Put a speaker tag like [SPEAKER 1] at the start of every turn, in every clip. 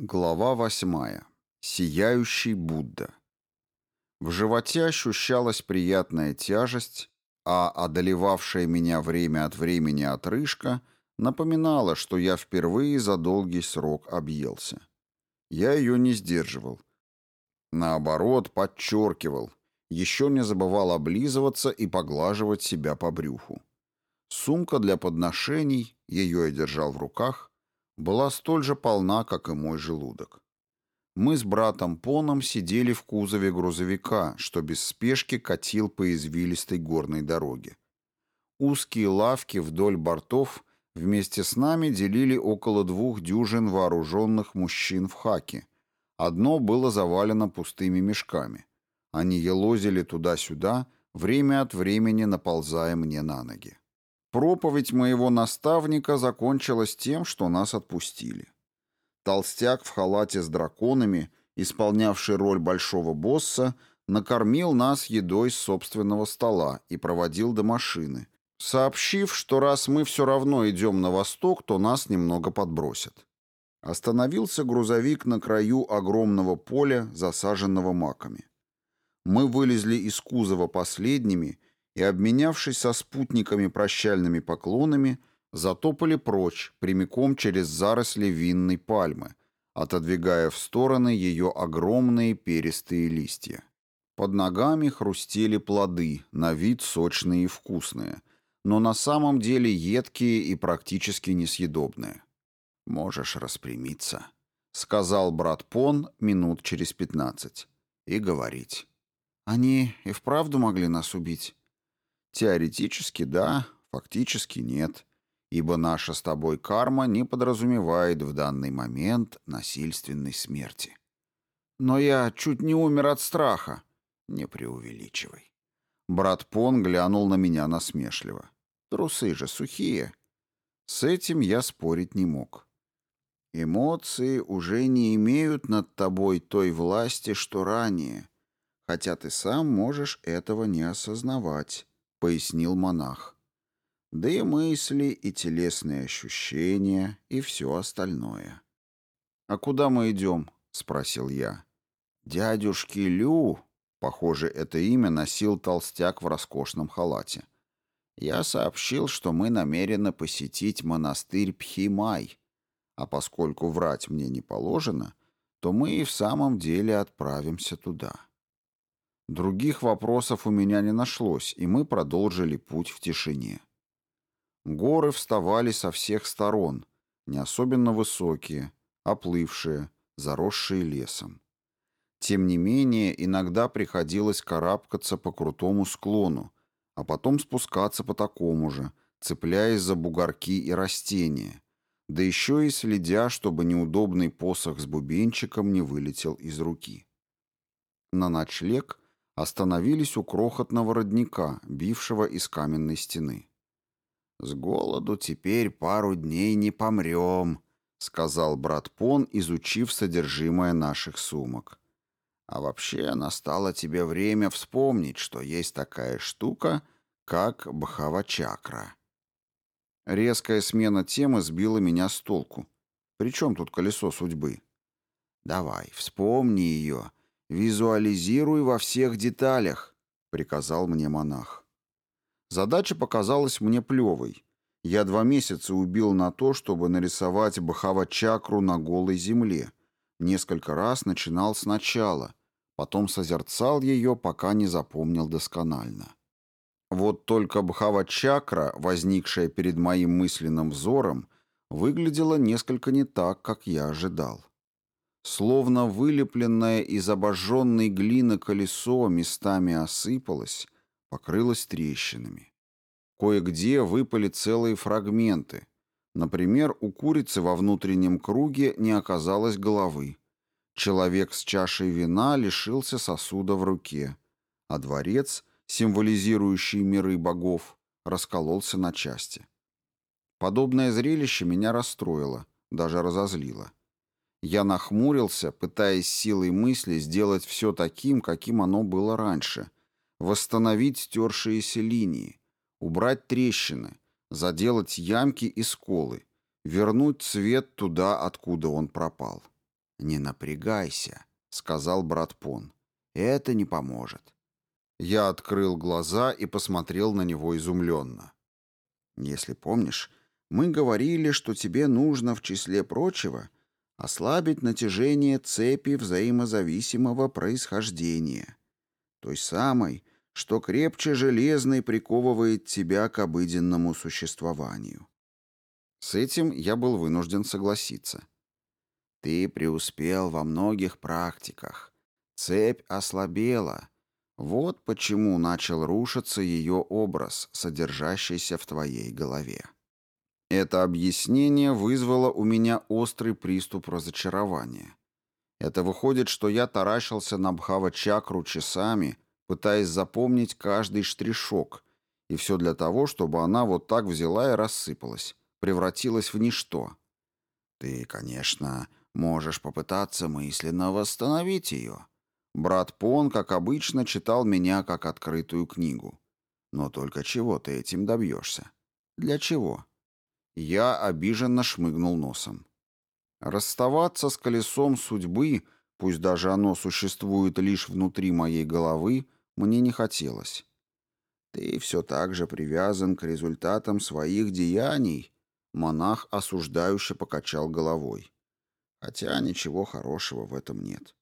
[SPEAKER 1] Глава восьмая. Сияющий Будда. В животе ощущалась приятная тяжесть, а одолевавшая меня время от времени отрыжка напоминала, что я впервые за долгий срок объелся. Я ее не сдерживал. Наоборот, подчеркивал. Еще не забывал облизываться и поглаживать себя по брюху. Сумка для подношений, ее я держал в руках, была столь же полна, как и мой желудок. Мы с братом Поном сидели в кузове грузовика, что без спешки катил по извилистой горной дороге. Узкие лавки вдоль бортов вместе с нами делили около двух дюжин вооруженных мужчин в хаке. Одно было завалено пустыми мешками. Они елозили туда-сюда, время от времени наползая мне на ноги. Проповедь моего наставника закончилась тем, что нас отпустили. Толстяк в халате с драконами, исполнявший роль большого босса, накормил нас едой с собственного стола и проводил до машины, сообщив, что раз мы все равно идем на восток, то нас немного подбросят. Остановился грузовик на краю огромного поля, засаженного маками. Мы вылезли из кузова последними и, обменявшись со спутниками прощальными поклонами, затопали прочь, прямиком через заросли винной пальмы, отодвигая в стороны ее огромные перистые листья. Под ногами хрустели плоды, на вид сочные и вкусные, но на самом деле едкие и практически несъедобные. «Можешь распрямиться», — сказал брат Пон минут через пятнадцать, — «и говорить». «Они и вправду могли нас убить?» Теоретически да, фактически нет, ибо наша с тобой карма не подразумевает в данный момент насильственной смерти. Но я чуть не умер от страха. Не преувеличивай. Брат Пон глянул на меня насмешливо. Трусы же сухие. С этим я спорить не мог. Эмоции уже не имеют над тобой той власти, что ранее, хотя ты сам можешь этого не осознавать. — пояснил монах. Да и мысли, и телесные ощущения, и все остальное. «А куда мы идем?» — спросил я. «Дядюшки Лю!» — похоже, это имя носил толстяк в роскошном халате. «Я сообщил, что мы намерены посетить монастырь Пхимай, а поскольку врать мне не положено, то мы и в самом деле отправимся туда». Других вопросов у меня не нашлось, и мы продолжили путь в тишине. Горы вставали со всех сторон, не особенно высокие, оплывшие, заросшие лесом. Тем не менее, иногда приходилось карабкаться по крутому склону, а потом спускаться по такому же, цепляясь за бугорки и растения, да еще и следя, чтобы неудобный посох с бубенчиком не вылетел из руки. На ночлег остановились у крохотного родника, бившего из каменной стены. «С голоду теперь пару дней не помрем», — сказал брат Пон, изучив содержимое наших сумок. «А вообще настало тебе время вспомнить, что есть такая штука, как бхавачакра». Резкая смена темы сбила меня с толку. «При чем тут колесо судьбы?» «Давай, вспомни ее», «Визуализируй во всех деталях», — приказал мне монах. Задача показалась мне плевой. Я два месяца убил на то, чтобы нарисовать бхава-чакру на голой земле. Несколько раз начинал сначала, потом созерцал ее, пока не запомнил досконально. Вот только бхава-чакра, возникшая перед моим мысленным взором, выглядела несколько не так, как я ожидал словно вылепленное из обожженной глины колесо местами осыпалось, покрылось трещинами. Кое-где выпали целые фрагменты. Например, у курицы во внутреннем круге не оказалось головы. Человек с чашей вина лишился сосуда в руке, а дворец, символизирующий миры богов, раскололся на части. Подобное зрелище меня расстроило, даже разозлило. Я нахмурился, пытаясь силой мысли сделать все таким, каким оно было раньше. Восстановить стершиеся линии, убрать трещины, заделать ямки и сколы, вернуть цвет туда, откуда он пропал. «Не напрягайся», — сказал брат Пон. «Это не поможет». Я открыл глаза и посмотрел на него изумленно. «Если помнишь, мы говорили, что тебе нужно, в числе прочего, — ослабить натяжение цепи взаимозависимого происхождения, той самой, что крепче железной приковывает тебя к обыденному существованию. С этим я был вынужден согласиться. Ты преуспел во многих практиках. Цепь ослабела. Вот почему начал рушиться ее образ, содержащийся в твоей голове. Это объяснение вызвало у меня острый приступ разочарования. Это выходит, что я таращился на Бхава-чакру часами, пытаясь запомнить каждый штришок, и все для того, чтобы она вот так взяла и рассыпалась, превратилась в ничто. Ты, конечно, можешь попытаться мысленно восстановить ее. Брат Пон, как обычно, читал меня как открытую книгу. Но только чего ты этим добьешься? Для чего? Я обиженно шмыгнул носом. Расставаться с колесом судьбы, пусть даже оно существует лишь внутри моей головы, мне не хотелось. «Ты все так же привязан к результатам своих деяний», — монах осуждающе покачал головой. «Хотя ничего хорошего в этом нет.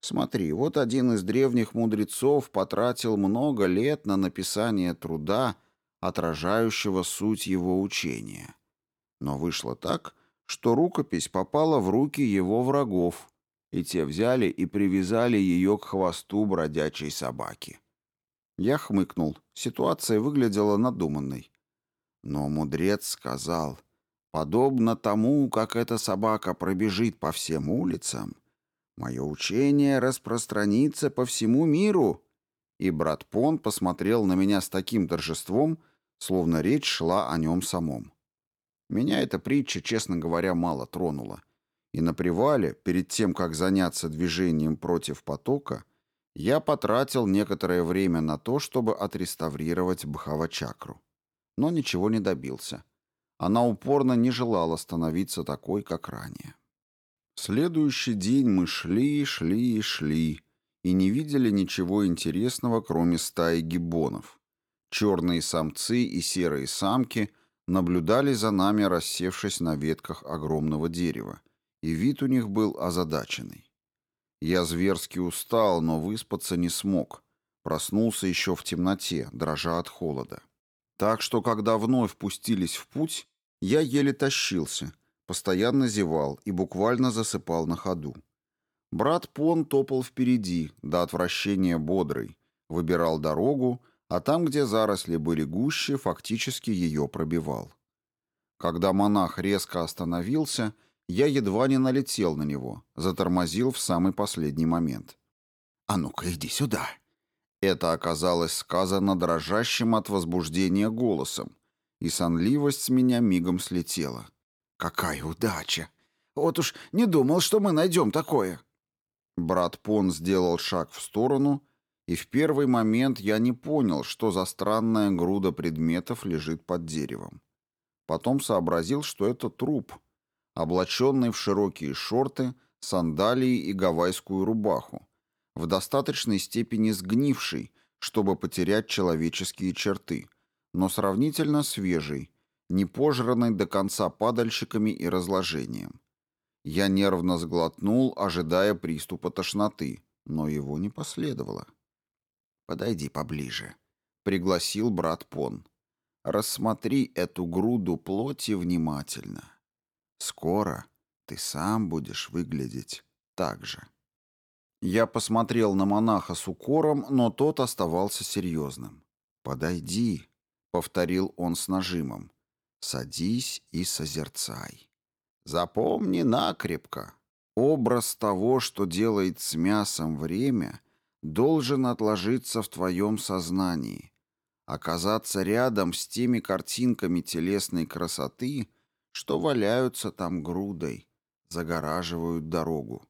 [SPEAKER 1] Смотри, вот один из древних мудрецов потратил много лет на написание труда, отражающего суть его учения. Но вышло так, что рукопись попала в руки его врагов, и те взяли и привязали ее к хвосту бродячей собаки. Я хмыкнул. Ситуация выглядела надуманной. Но мудрец сказал, подобно тому, как эта собака пробежит по всем улицам, мое учение распространится по всему миру. И брат Пон посмотрел на меня с таким торжеством, словно речь шла о нем самом. Меня эта притча, честно говоря, мало тронула. И на привале, перед тем, как заняться движением против потока, я потратил некоторое время на то, чтобы отреставрировать Бхава-чакру. Но ничего не добился. Она упорно не желала становиться такой, как ранее. Следующий день мы шли, шли и шли, и не видели ничего интересного, кроме стаи гиббонов. Черные самцы и серые самки – наблюдали за нами, рассевшись на ветках огромного дерева, и вид у них был озадаченный. Я зверски устал, но выспаться не смог, проснулся еще в темноте, дрожа от холода. Так что, когда вновь впустились в путь, я еле тащился, постоянно зевал и буквально засыпал на ходу. Брат Пон топал впереди, до отвращения бодрый, выбирал дорогу, а там, где заросли были гуще, фактически ее пробивал. Когда монах резко остановился, я едва не налетел на него, затормозил в самый последний момент. «А ну-ка, иди сюда!» Это оказалось сказано дрожащим от возбуждения голосом, и сонливость с меня мигом слетела. «Какая удача! Вот уж не думал, что мы найдем такое!» Брат Пон сделал шаг в сторону и в первый момент я не понял, что за странная груда предметов лежит под деревом. Потом сообразил, что это труп, облаченный в широкие шорты, сандалии и гавайскую рубаху, в достаточной степени сгнивший, чтобы потерять человеческие черты, но сравнительно свежий, не пожранный до конца падальщиками и разложением. Я нервно сглотнул, ожидая приступа тошноты, но его не последовало. Подойди поближе», — пригласил брат Пон. «Рассмотри эту груду плоти внимательно. Скоро ты сам будешь выглядеть так же». Я посмотрел на монаха с укором, но тот оставался серьезным. «Подойди», — повторил он с нажимом, — «садись и созерцай». «Запомни накрепко. Образ того, что делает с мясом время — должен отложиться в твоем сознании, оказаться рядом с теми картинками телесной красоты, что валяются там грудой, загораживают дорогу.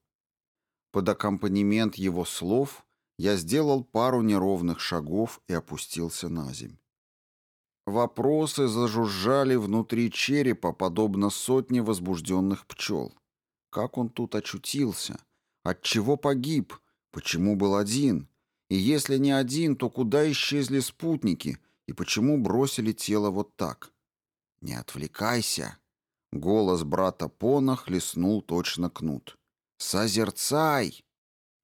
[SPEAKER 1] Под аккомпанемент его слов я сделал пару неровных шагов и опустился на земь. Вопросы зажужжали внутри черепа, подобно сотне возбужденных пчел. Как он тут очутился? Отчего погиб? Почему был один? И если не один, то куда исчезли спутники? И почему бросили тело вот так? Не отвлекайся. Голос брата Пона хлестнул точно кнут. Созерцай!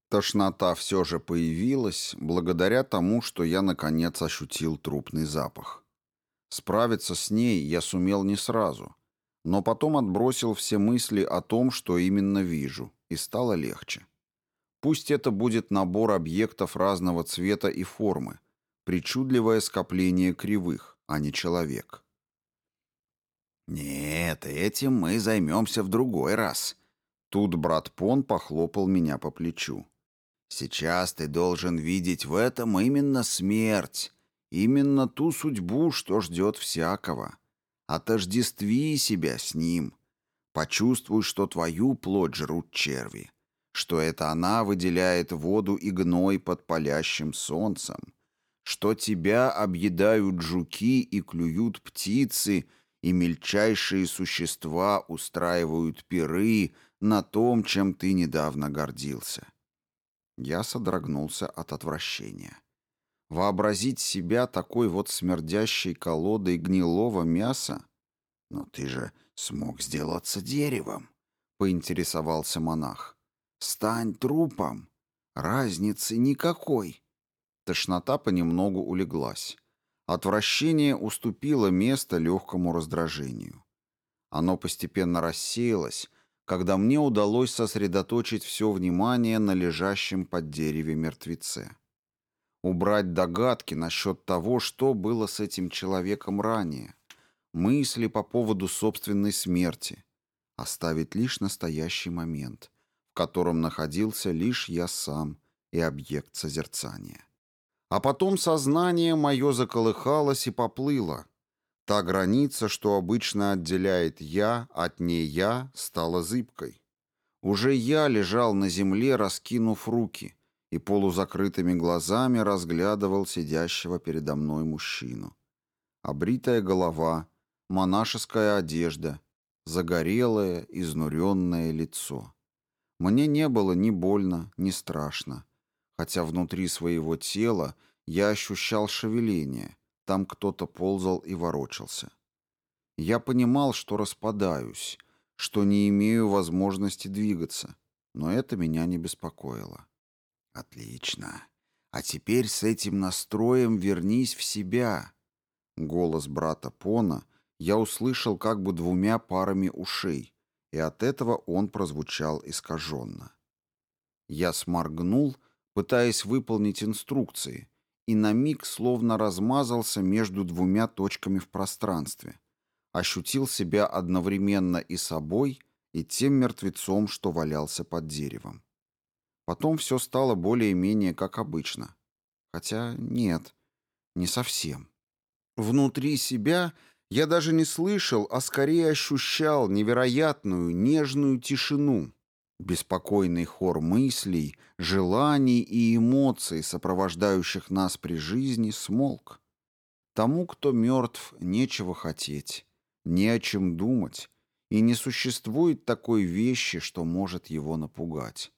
[SPEAKER 1] Тошнота все же появилась, благодаря тому, что я наконец ощутил трупный запах. Справиться с ней я сумел не сразу, но потом отбросил все мысли о том, что именно вижу, и стало легче. Пусть это будет набор объектов разного цвета и формы, причудливое скопление кривых, а не человек. «Нет, этим мы займемся в другой раз». Тут брат Пон похлопал меня по плечу. «Сейчас ты должен видеть в этом именно смерть, именно ту судьбу, что ждет всякого. Отождестви себя с ним. Почувствуй, что твою плоть жрут черви что это она выделяет воду и гной под палящим солнцем, что тебя объедают жуки и клюют птицы, и мельчайшие существа устраивают пиры на том, чем ты недавно гордился. Я содрогнулся от отвращения. Вообразить себя такой вот смердящей колодой гнилого мяса? Но ты же смог сделаться деревом, — поинтересовался монах. Стань трупом. Разницы никакой. Тошнота понемногу улеглась. Отвращение уступило место легкому раздражению. Оно постепенно рассеялось, когда мне удалось сосредоточить все внимание на лежащем под дереве мертвеце. Убрать догадки насчет того, что было с этим человеком ранее, мысли по поводу собственной смерти, оставить лишь настоящий момент, котором находился лишь я сам и объект созерцания. А потом сознание мое заколыхалось и поплыло. Та граница, что обычно отделяет «я» от «не я», стала зыбкой. Уже я лежал на земле, раскинув руки, и полузакрытыми глазами разглядывал сидящего передо мной мужчину. Обритая голова, монашеская одежда, загорелое, изнуренное лицо. Мне не было ни больно, ни страшно. Хотя внутри своего тела я ощущал шевеление. Там кто-то ползал и ворочался. Я понимал, что распадаюсь, что не имею возможности двигаться. Но это меня не беспокоило. «Отлично. А теперь с этим настроем вернись в себя». Голос брата Пона я услышал как бы двумя парами ушей и от этого он прозвучал искаженно. Я сморгнул, пытаясь выполнить инструкции, и на миг словно размазался между двумя точками в пространстве, ощутил себя одновременно и собой, и тем мертвецом, что валялся под деревом. Потом все стало более-менее как обычно. Хотя нет, не совсем. Внутри себя я даже не слышал, а скорее ощущал невероятную нежную тишину, беспокойный хор мыслей, желаний и эмоций, сопровождающих нас при жизни, смолк. Тому, кто мертв, нечего хотеть, не о чем думать, и не существует такой вещи, что может его напугать.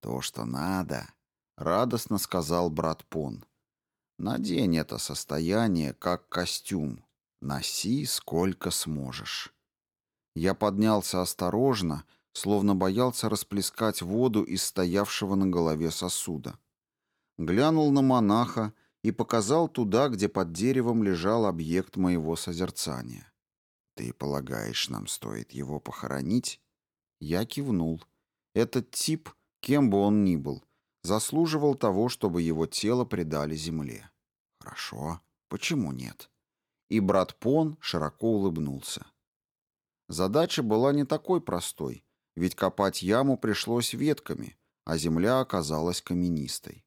[SPEAKER 1] «То, что надо», — радостно сказал брат Пон. «Надень это состояние как костюм, Носи сколько сможешь». Я поднялся осторожно, словно боялся расплескать воду из стоявшего на голове сосуда. Глянул на монаха и показал туда, где под деревом лежал объект моего созерцания. «Ты полагаешь, нам стоит его похоронить?» Я кивнул. Этот тип, кем бы он ни был, заслуживал того, чтобы его тело предали земле. «Хорошо. Почему нет?» и брат Пон широко улыбнулся. Задача была не такой простой, ведь копать яму пришлось ветками, а земля оказалась каменистой.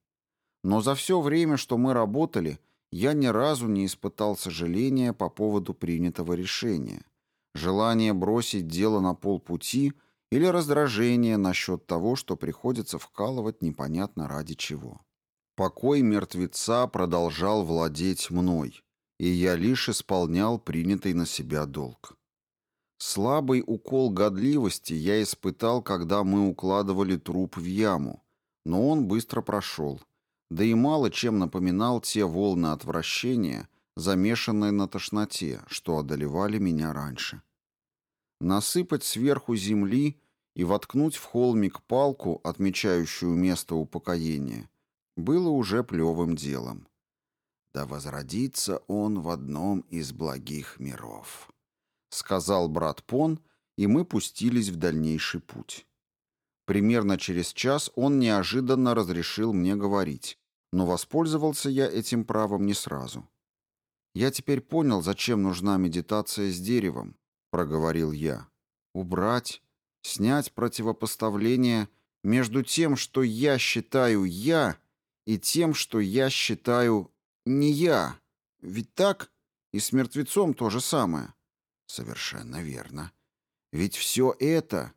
[SPEAKER 1] Но за все время, что мы работали, я ни разу не испытал сожаления по поводу принятого решения, желание бросить дело на полпути или раздражение насчет того, что приходится вкалывать непонятно ради чего. Покой мертвеца продолжал владеть мной, и я лишь исполнял принятый на себя долг. Слабый укол годливости я испытал, когда мы укладывали труп в яму, но он быстро прошел, да и мало чем напоминал те волны отвращения, замешанные на тошноте, что одолевали меня раньше. Насыпать сверху земли и воткнуть в холмик палку, отмечающую место упокоения, было уже плевым делом да возродится он в одном из благих миров», — сказал брат Пон, и мы пустились в дальнейший путь. Примерно через час он неожиданно разрешил мне говорить, но воспользовался я этим правом не сразу. «Я теперь понял, зачем нужна медитация с деревом», — проговорил я. «Убрать, снять противопоставление между тем, что я считаю «я», и тем, что я считаю не я. Ведь так? И с мертвецом то же самое. Совершенно верно. Ведь все это...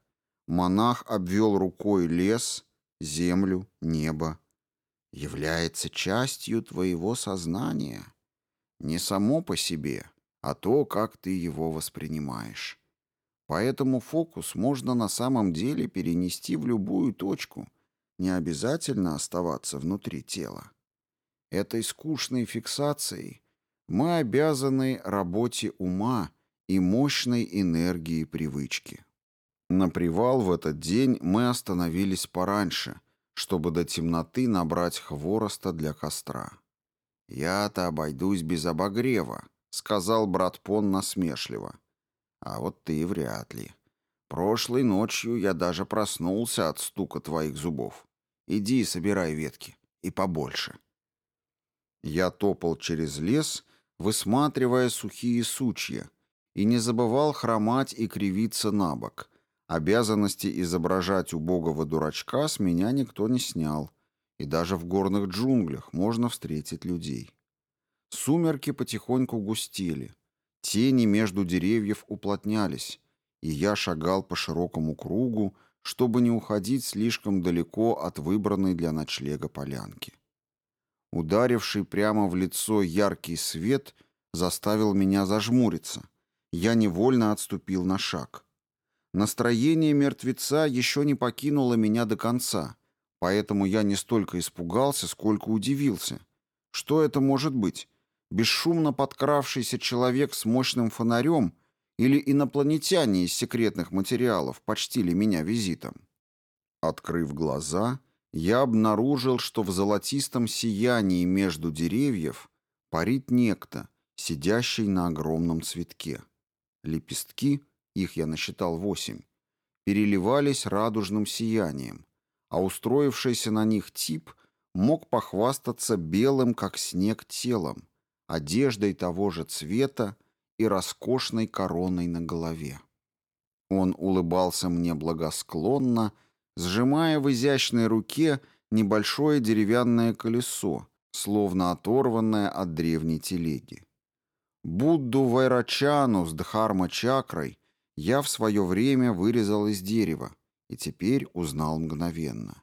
[SPEAKER 1] Монах обвел рукой лес, землю, небо. Является частью твоего сознания. Не само по себе, а то, как ты его воспринимаешь. Поэтому фокус можно на самом деле перенести в любую точку, не обязательно оставаться внутри тела этой скучной фиксацией мы обязаны работе ума и мощной энергии привычки. На привал в этот день мы остановились пораньше, чтобы до темноты набрать хвороста для костра. «Я-то обойдусь без обогрева», — сказал брат Пон насмешливо. «А вот ты вряд ли. Прошлой ночью я даже проснулся от стука твоих зубов. Иди собирай ветки. И побольше». Я топал через лес, высматривая сухие сучья, и не забывал хромать и кривиться на бок. Обязанности изображать убогого дурачка с меня никто не снял, и даже в горных джунглях можно встретить людей. Сумерки потихоньку густели, тени между деревьев уплотнялись, и я шагал по широкому кругу, чтобы не уходить слишком далеко от выбранной для ночлега полянки. Ударивший прямо в лицо яркий свет заставил меня зажмуриться. Я невольно отступил на шаг. Настроение мертвеца еще не покинуло меня до конца, поэтому я не столько испугался, сколько удивился. Что это может быть? Бесшумно подкравшийся человек с мощным фонарем или инопланетяне из секретных материалов почтили меня визитом? Открыв глаза, я обнаружил, что в золотистом сиянии между деревьев парит некто, сидящий на огромном цветке. Лепестки, их я насчитал восемь, переливались радужным сиянием, а устроившийся на них тип мог похвастаться белым, как снег, телом, одеждой того же цвета и роскошной короной на голове. Он улыбался мне благосклонно сжимая в изящной руке небольшое деревянное колесо, словно оторванное от древней телеги. Будду Вайрачану с Дхарма-чакрой я в свое время вырезал из дерева и теперь узнал мгновенно.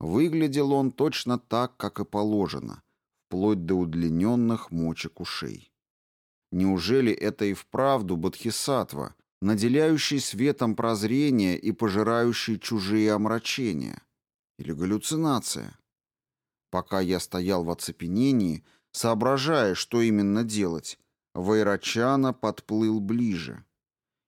[SPEAKER 1] Выглядел он точно так, как и положено, вплоть до удлиненных мочек ушей. Неужели это и вправду Бодхисаттва, наделяющий светом прозрение и пожирающий чужие омрачения. Или галлюцинация. Пока я стоял в оцепенении, соображая, что именно делать, Вайрачана подплыл ближе.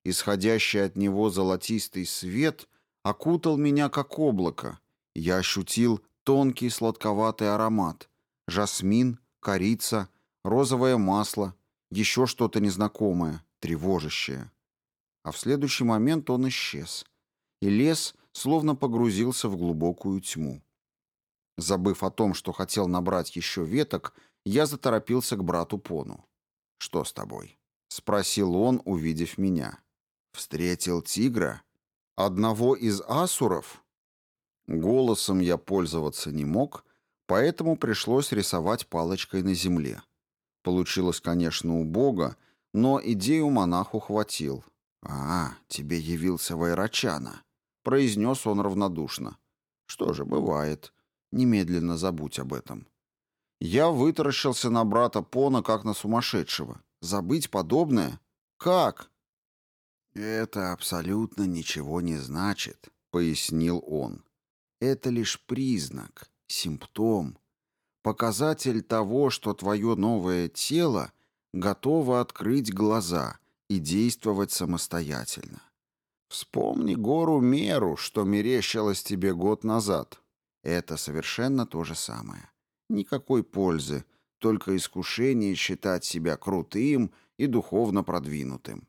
[SPEAKER 1] Исходящий от него золотистый свет окутал меня как облако. Я ощутил тонкий сладковатый аромат. Жасмин, корица, розовое масло, еще что-то незнакомое, тревожащее а в следующий момент он исчез, и лес словно погрузился в глубокую тьму. Забыв о том, что хотел набрать еще веток, я заторопился к брату Пону. «Что с тобой?» — спросил он, увидев меня. «Встретил тигра? Одного из асуров?» Голосом я пользоваться не мог, поэтому пришлось рисовать палочкой на земле. Получилось, конечно, убого, но идею монаху хватил, «А, тебе явился Вайрачана», — произнес он равнодушно. «Что же, бывает. Немедленно забудь об этом». Я вытаращился на брата Пона, как на сумасшедшего. Забыть подобное? Как? «Это абсолютно ничего не значит», — пояснил он. «Это лишь признак, симптом, показатель того, что твое новое тело готово открыть глаза» и действовать самостоятельно. Вспомни гору Меру, что мерещилось тебе год назад. Это совершенно то же самое. Никакой пользы, только искушение считать себя крутым и духовно продвинутым.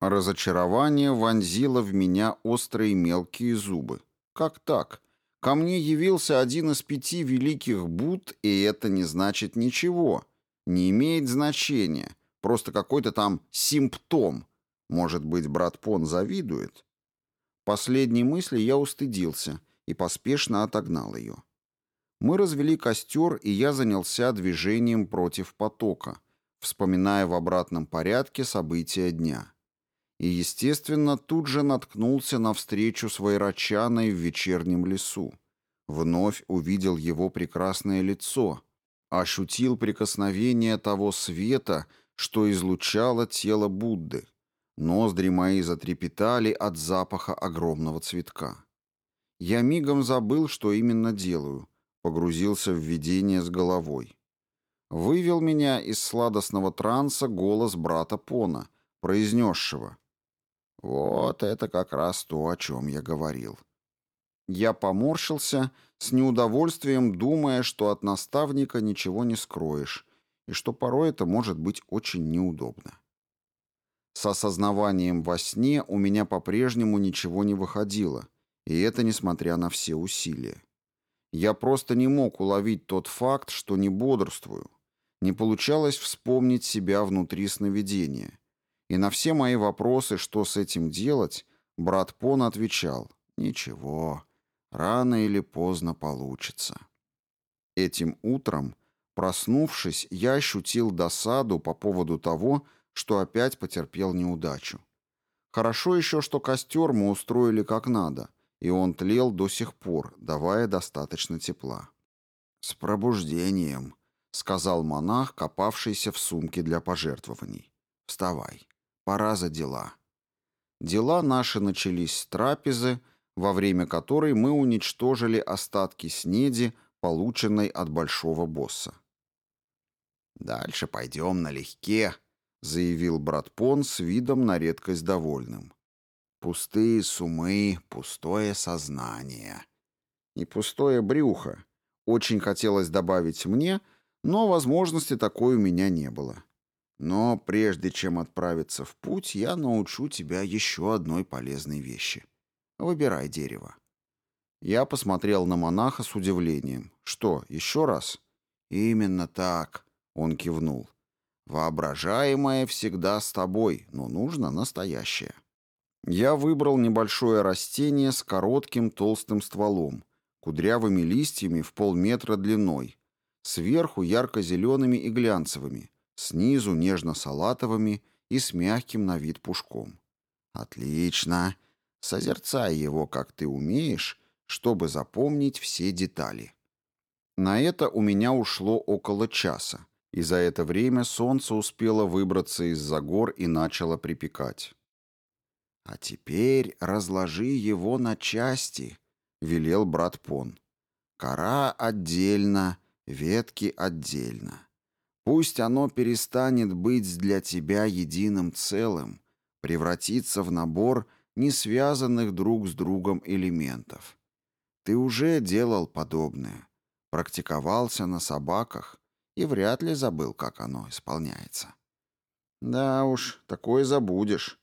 [SPEAKER 1] Разочарование вонзило в меня острые мелкие зубы. Как так? Ко мне явился один из пяти великих Буд, и это не значит ничего. Не имеет значения — Просто какой-то там симптом. Может быть, брат Пон завидует? Последней мысли я устыдился и поспешно отогнал ее. Мы развели костер, и я занялся движением против потока, вспоминая в обратном порядке события дня. И, естественно, тут же наткнулся на встречу с Вайрачаной в вечернем лесу. Вновь увидел его прекрасное лицо, ощутил прикосновение того света, что излучало тело Будды. Ноздри мои затрепетали от запаха огромного цветка. Я мигом забыл, что именно делаю, погрузился в видение с головой. Вывел меня из сладостного транса голос брата Пона, произнесшего. «Вот это как раз то, о чем я говорил». Я поморщился, с неудовольствием думая, что от наставника ничего не скроешь, и что порой это может быть очень неудобно. С осознаванием во сне у меня по-прежнему ничего не выходило, и это несмотря на все усилия. Я просто не мог уловить тот факт, что не бодрствую. Не получалось вспомнить себя внутри сновидения. И на все мои вопросы, что с этим делать, брат Пон отвечал «Ничего, рано или поздно получится». Этим утром Проснувшись, я ощутил досаду по поводу того, что опять потерпел неудачу. Хорошо еще, что костер мы устроили как надо, и он тлел до сих пор, давая достаточно тепла. «С пробуждением», — сказал монах, копавшийся в сумке для пожертвований. «Вставай. Пора за дела». Дела наши начались с трапезы, во время которой мы уничтожили остатки снеди, полученной от большого босса. Дальше пойдем налегке», — заявил брат Пон с видом на редкость довольным. «Пустые сумы, пустое сознание». И пустое брюхо. Очень хотелось добавить мне, но возможности такой у меня не было. Но прежде чем отправиться в путь, я научу тебя еще одной полезной вещи. Выбирай дерево. Я посмотрел на монаха с удивлением. Что, еще раз? Именно так. Он кивнул. Воображаемое всегда с тобой, но нужно настоящее. Я выбрал небольшое растение с коротким толстым стволом, кудрявыми листьями в полметра длиной, сверху ярко-зелеными и глянцевыми, снизу нежно-салатовыми и с мягким на вид пушком. Отлично! Созерцай его, как ты умеешь, чтобы запомнить все детали. На это у меня ушло около часа и за это время солнце успело выбраться из-за гор и начало припекать. «А теперь разложи его на части», — велел брат Пон. «Кора отдельно, ветки отдельно. Пусть оно перестанет быть для тебя единым целым, превратиться в набор не связанных друг с другом элементов. Ты уже делал подобное, практиковался на собаках» и вряд ли забыл, как оно исполняется. Да уж, такое забудешь.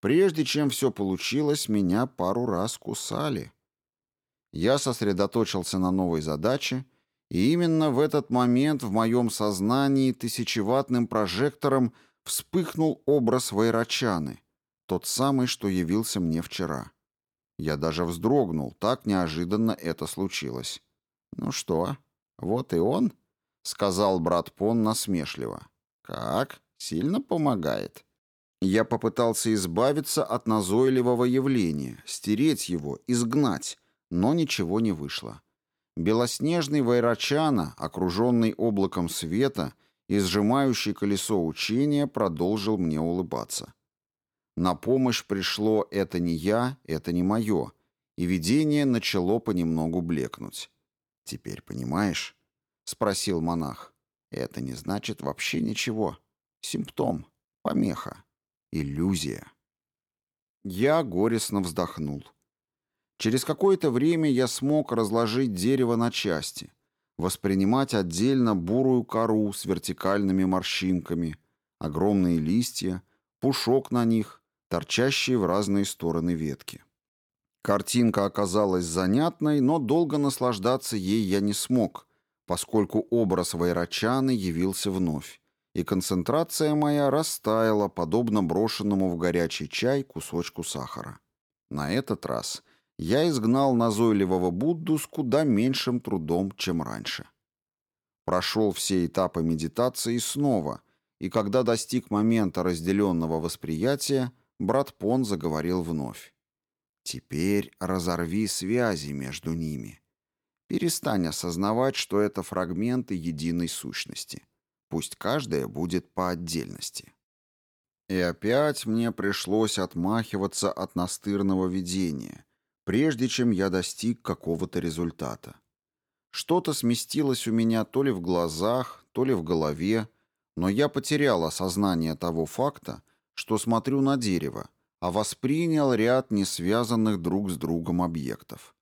[SPEAKER 1] Прежде чем все получилось, меня пару раз кусали. Я сосредоточился на новой задаче, и именно в этот момент в моем сознании тысячеватным прожектором вспыхнул образ Вайрачаны, тот самый, что явился мне вчера. Я даже вздрогнул, так неожиданно это случилось. Ну что, вот и он? сказал брат Пон насмешливо. «Как? Сильно помогает?» Я попытался избавиться от назойливого явления, стереть его, изгнать, но ничего не вышло. Белоснежный Вайрачана, окруженный облаком света и сжимающий колесо учения, продолжил мне улыбаться. На помощь пришло «это не я, это не мое», и видение начало понемногу блекнуть. «Теперь понимаешь?» спросил монах. Это не значит вообще ничего. Симптом, помеха, иллюзия. Я горестно вздохнул. Через какое-то время я смог разложить дерево на части, воспринимать отдельно бурую кору с вертикальными морщинками, огромные листья, пушок на них, торчащие в разные стороны ветки. Картинка оказалась занятной, но долго наслаждаться ей я не смог — поскольку образ Вайрачана явился вновь, и концентрация моя растаяла, подобно брошенному в горячий чай кусочку сахара. На этот раз я изгнал назойливого Будду с куда меньшим трудом, чем раньше. Прошел все этапы медитации снова, и когда достиг момента разделенного восприятия, брат Пон заговорил вновь. «Теперь разорви связи между ними» перестань осознавать, что это фрагменты единой сущности. Пусть каждая будет по отдельности. И опять мне пришлось отмахиваться от настырного видения, прежде чем я достиг какого-то результата. Что-то сместилось у меня то ли в глазах, то ли в голове, но я потерял осознание того факта, что смотрю на дерево, а воспринял ряд несвязанных друг с другом объектов.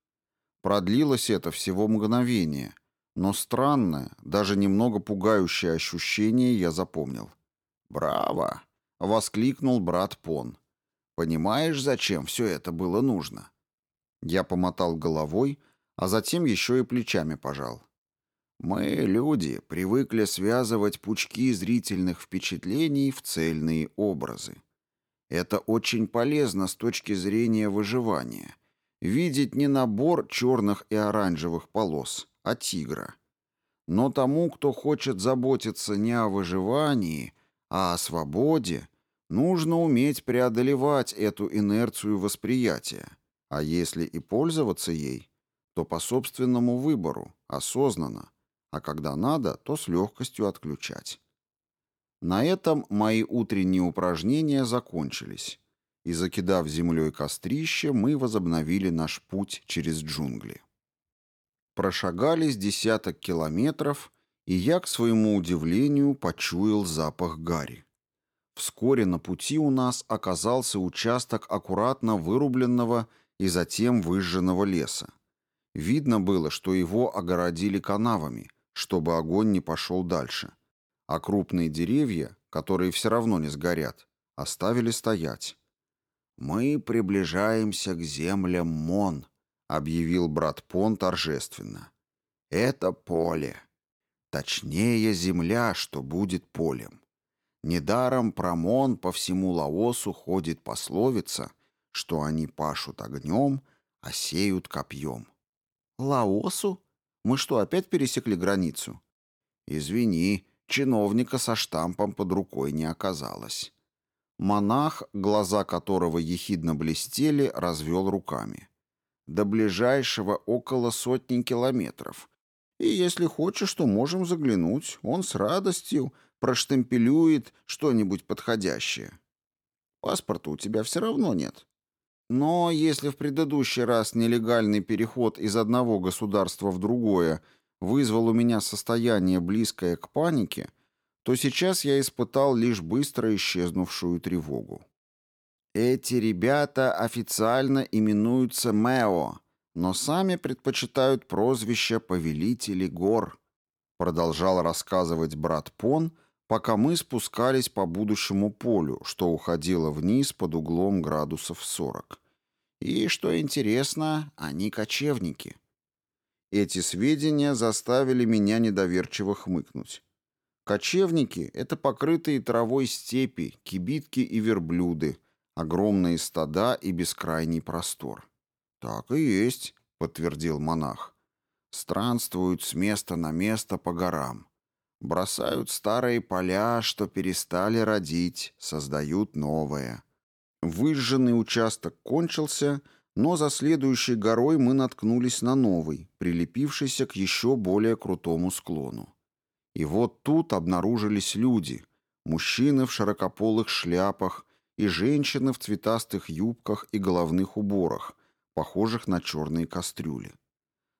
[SPEAKER 1] Продлилось это всего мгновение, но странное, даже немного пугающее ощущение я запомнил. «Браво!» — воскликнул брат Пон. «Понимаешь, зачем все это было нужно?» Я помотал головой, а затем еще и плечами пожал. Мы, люди, привыкли связывать пучки зрительных впечатлений в цельные образы. Это очень полезно с точки зрения выживания — Видеть не набор черных и оранжевых полос, а тигра. Но тому, кто хочет заботиться не о выживании, а о свободе, нужно уметь преодолевать эту инерцию восприятия, а если и пользоваться ей, то по собственному выбору, осознанно, а когда надо, то с легкостью отключать. На этом мои утренние упражнения закончились и закидав землей кострище, мы возобновили наш путь через джунгли. Прошагали с десяток километров, и я, к своему удивлению, почуял запах гари. Вскоре на пути у нас оказался участок аккуратно вырубленного и затем выжженного леса. Видно было, что его огородили канавами, чтобы огонь не пошел дальше. А крупные деревья, которые все равно не сгорят, оставили стоять. «Мы приближаемся к землям Мон», — объявил брат Пон торжественно. «Это поле. Точнее, земля, что будет полем. Недаром про Мон по всему Лаосу ходит пословица, что они пашут огнем, а сеют копьем». «Лаосу? Мы что, опять пересекли границу?» «Извини, чиновника со штампом под рукой не оказалось». Монах, глаза которого ехидно блестели, развел руками. «До ближайшего около сотни километров. И если хочешь, то можем заглянуть. Он с радостью проштемпелюет что-нибудь подходящее. Паспорта у тебя все равно нет. Но если в предыдущий раз нелегальный переход из одного государства в другое вызвал у меня состояние, близкое к панике, — то сейчас я испытал лишь быстро исчезнувшую тревогу. Эти ребята официально именуются Мэо, но сами предпочитают прозвище «Повелители гор», продолжал рассказывать брат Пон, пока мы спускались по будущему полю, что уходило вниз под углом градусов 40. И, что интересно, они кочевники. Эти сведения заставили меня недоверчиво хмыкнуть. Кочевники — это покрытые травой степи, кибитки и верблюды, огромные стада и бескрайний простор. «Так и есть», — подтвердил монах. «Странствуют с места на место по горам. Бросают старые поля, что перестали родить, создают новое. Выжженный участок кончился, но за следующей горой мы наткнулись на новый, прилепившийся к еще более крутому склону. И вот тут обнаружились люди, мужчины в широкополых шляпах и женщины в цветастых юбках и головных уборах, похожих на черные кастрюли.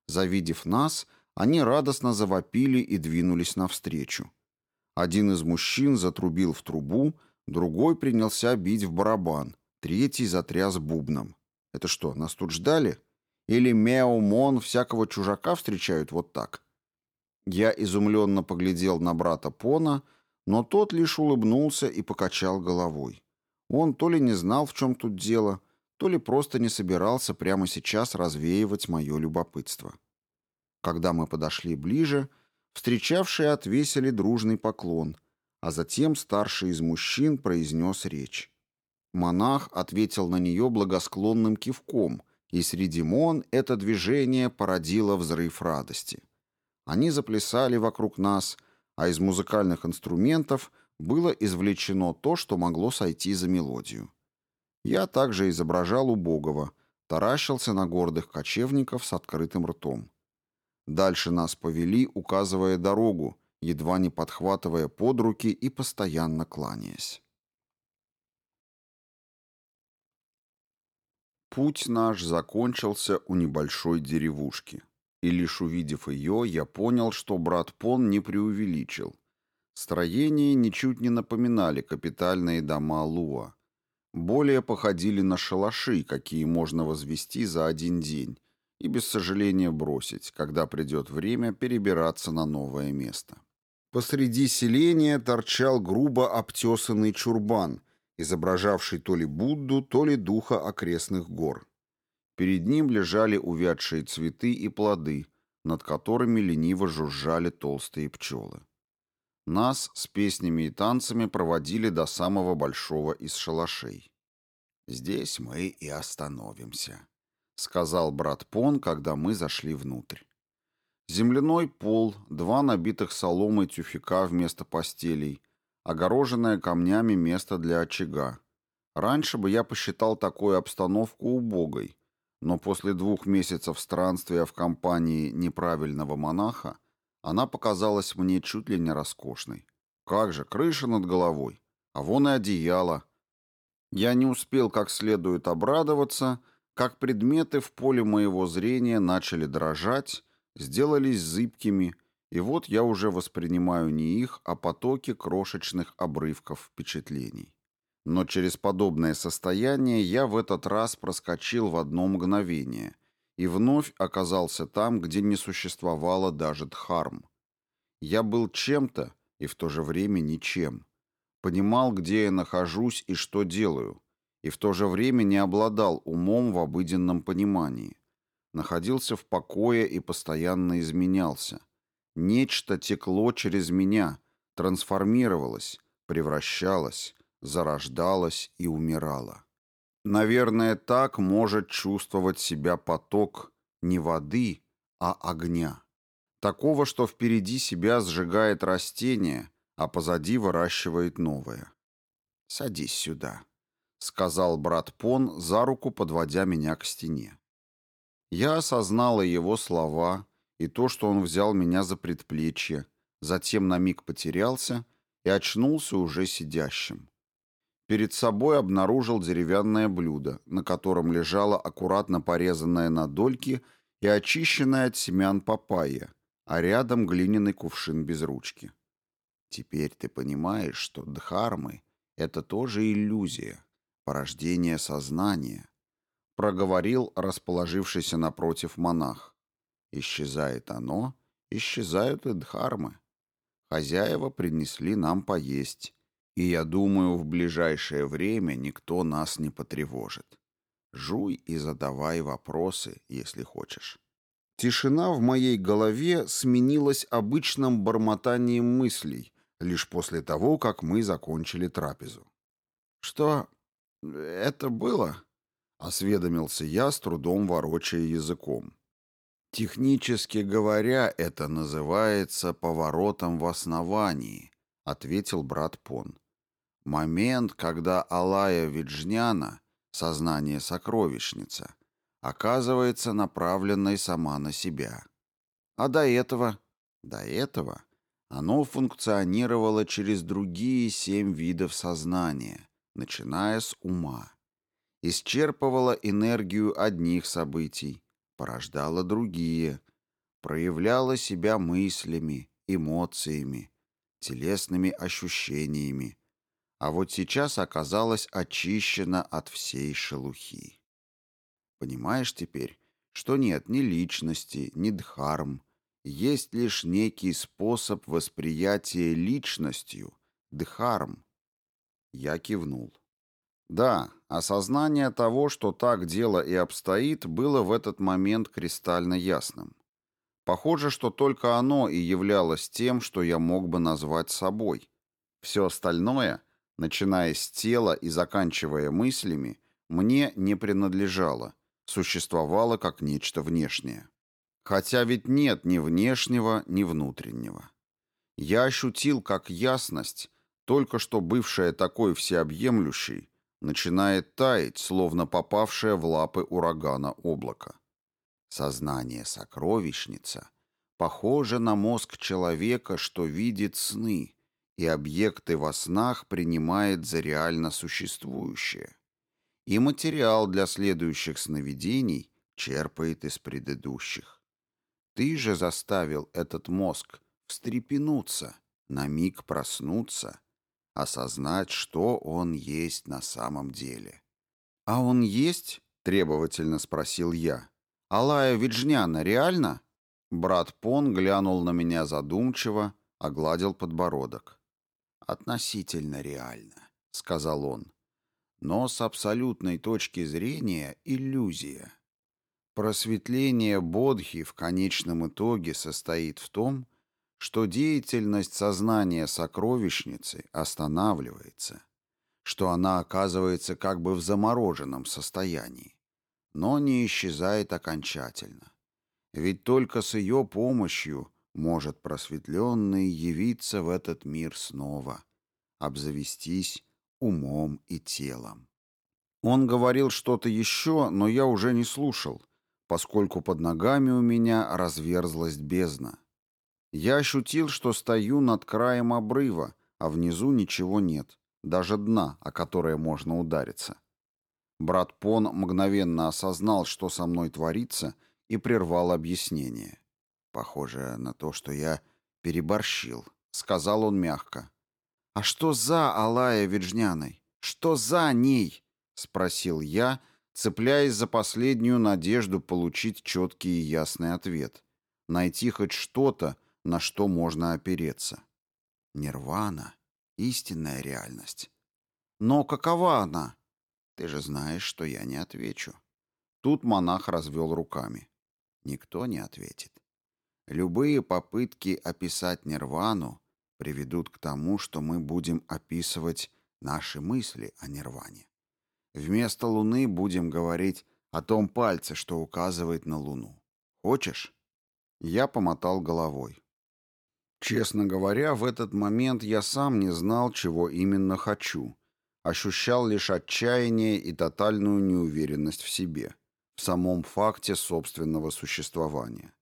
[SPEAKER 1] Завидев нас, они радостно завопили и двинулись навстречу. Один из мужчин затрубил в трубу, другой принялся бить в барабан, третий затряс бубном. Это что, нас тут ждали? Или Мео всякого чужака встречают вот так? Я изумленно поглядел на брата Пона, но тот лишь улыбнулся и покачал головой. Он то ли не знал, в чем тут дело, то ли просто не собирался прямо сейчас развеивать мое любопытство. Когда мы подошли ближе, встречавшие отвесили дружный поклон, а затем старший из мужчин произнес речь. Монах ответил на нее благосклонным кивком, и среди мон это движение породило взрыв радости. Они заплясали вокруг нас, а из музыкальных инструментов было извлечено то, что могло сойти за мелодию. Я также изображал убогого, таращился на гордых кочевников с открытым ртом. Дальше нас повели, указывая дорогу, едва не подхватывая под руки и постоянно кланяясь. Путь наш закончился у небольшой деревушки и лишь увидев ее, я понял, что брат Пон не преувеличил. Строения ничуть не напоминали капитальные дома Луа. Более походили на шалаши, какие можно возвести за один день, и без сожаления бросить, когда придет время перебираться на новое место. Посреди селения торчал грубо обтесанный чурбан, изображавший то ли Будду, то ли духа окрестных гор. Перед ним лежали увядшие цветы и плоды, над которыми лениво жужжали толстые пчелы. Нас с песнями и танцами проводили до самого большого из шалашей. «Здесь мы и остановимся», — сказал брат Пон, когда мы зашли внутрь. Земляной пол, два набитых соломой тюфяка вместо постелей, огороженное камнями место для очага. Раньше бы я посчитал такую обстановку убогой, но после двух месяцев странствия в компании неправильного монаха она показалась мне чуть ли не роскошной. Как же, крыша над головой, а вон и одеяло. Я не успел как следует обрадоваться, как предметы в поле моего зрения начали дрожать, сделались зыбкими, и вот я уже воспринимаю не их, а потоки крошечных обрывков впечатлений. Но через подобное состояние я в этот раз проскочил в одно мгновение и вновь оказался там, где не существовало даже дхарм. Я был чем-то и в то же время ничем. Понимал, где я нахожусь и что делаю, и в то же время не обладал умом в обыденном понимании. Находился в покое и постоянно изменялся. Нечто текло через меня, трансформировалось, превращалось, зарождалась и умирала. Наверное, так может чувствовать себя поток не воды, а огня. Такого, что впереди себя сжигает растение, а позади выращивает новое. «Садись сюда», — сказал брат Пон, за руку подводя меня к стене. Я осознала его слова и то, что он взял меня за предплечье, затем на миг потерялся и очнулся уже сидящим. Перед собой обнаружил деревянное блюдо, на котором лежала аккуратно порезанная на дольки и очищенная от семян папайя, а рядом глиняный кувшин без ручки. Теперь ты понимаешь, что дхармы — это тоже иллюзия, порождение сознания, — проговорил расположившийся напротив монах. Исчезает оно, исчезают и дхармы. Хозяева принесли нам поесть, и я думаю, в ближайшее время никто нас не потревожит. Жуй и задавай вопросы, если хочешь». Тишина в моей голове сменилась обычным бормотанием мыслей лишь после того, как мы закончили трапезу. «Что это было?» — осведомился я, с трудом ворочая языком. «Технически говоря, это называется поворотом в основании», — ответил брат Пон момент, когда Алая Виджняна, сознание сокровищница, оказывается направленной сама на себя. А до этого, до этого, оно функционировало через другие семь видов сознания, начиная с ума. Исчерпывало энергию одних событий, порождало другие, проявляло себя мыслями, эмоциями, телесными ощущениями, а вот сейчас оказалось очищена от всей шелухи. Понимаешь теперь, что нет ни личности, ни дхарм, есть лишь некий способ восприятия личностью, дхарм. Я кивнул. Да, осознание того, что так дело и обстоит, было в этот момент кристально ясным. Похоже, что только оно и являлось тем, что я мог бы назвать собой. Все остальное — начиная с тела и заканчивая мыслями, мне не принадлежало, существовало как нечто внешнее. Хотя ведь нет ни внешнего, ни внутреннего. Я ощутил, как ясность, только что бывшая такой всеобъемлющей, начинает таять, словно попавшая в лапы урагана облако. Сознание сокровищница похоже на мозг человека, что видит сны, и объекты во снах принимает за реально существующие. И материал для следующих сновидений черпает из предыдущих. Ты же заставил этот мозг встрепенуться, на миг проснуться, осознать, что он есть на самом деле. «А он есть?» — требовательно спросил я. «Алая Виджняна реально?» Брат Пон глянул на меня задумчиво, огладил подбородок относительно реально», — сказал он. «Но с абсолютной точки зрения — иллюзия. Просветление бодхи в конечном итоге состоит в том, что деятельность сознания сокровищницы останавливается, что она оказывается как бы в замороженном состоянии, но не исчезает окончательно. Ведь только с ее помощью — может просветленный явиться в этот мир снова, обзавестись умом и телом. Он говорил что-то еще, но я уже не слушал, поскольку под ногами у меня разверзлась бездна. Я ощутил, что стою над краем обрыва, а внизу ничего нет, даже дна, о которое можно удариться. Брат Пон мгновенно осознал, что со мной творится, и прервал объяснение. Похоже на то, что я переборщил, сказал он мягко. А что за Алая Виджняной? Что за ней? спросил я, цепляясь за последнюю надежду получить четкий и ясный ответ. Найти хоть что-то, на что можно опереться. Нирвана — истинная реальность. Но какова она? Ты же знаешь, что я не отвечу. Тут монах развел руками. Никто не ответит. Любые попытки описать нирвану приведут к тому, что мы будем описывать наши мысли о нирване. Вместо Луны будем говорить о том пальце, что указывает на Луну. Хочешь? Я помотал головой. Честно говоря, в этот момент я сам не знал, чего именно хочу. Ощущал лишь отчаяние и тотальную неуверенность в себе, в самом факте собственного существования.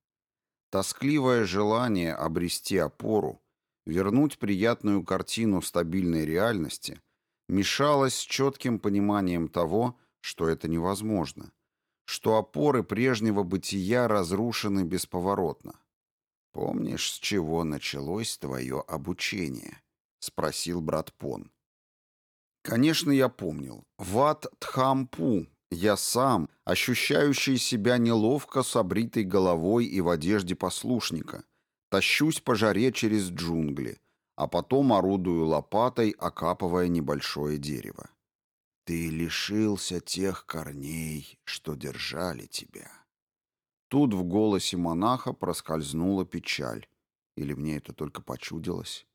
[SPEAKER 1] Тоскливое желание обрести опору, вернуть приятную картину стабильной реальности мешалось с четким пониманием того, что это невозможно, что опоры прежнего бытия разрушены бесповоротно. «Помнишь, с чего началось твое обучение?» — спросил брат Пон. Конечно, я помнил. Ват Тхампу, я сам, ощущающий себя неловко с обритой головой и в одежде послушника, тащусь по жаре через джунгли, а потом орудую лопатой, окапывая небольшое дерево. Ты лишился тех корней, что держали тебя. Тут в голосе монаха проскользнула печаль. Или мне это только почудилось?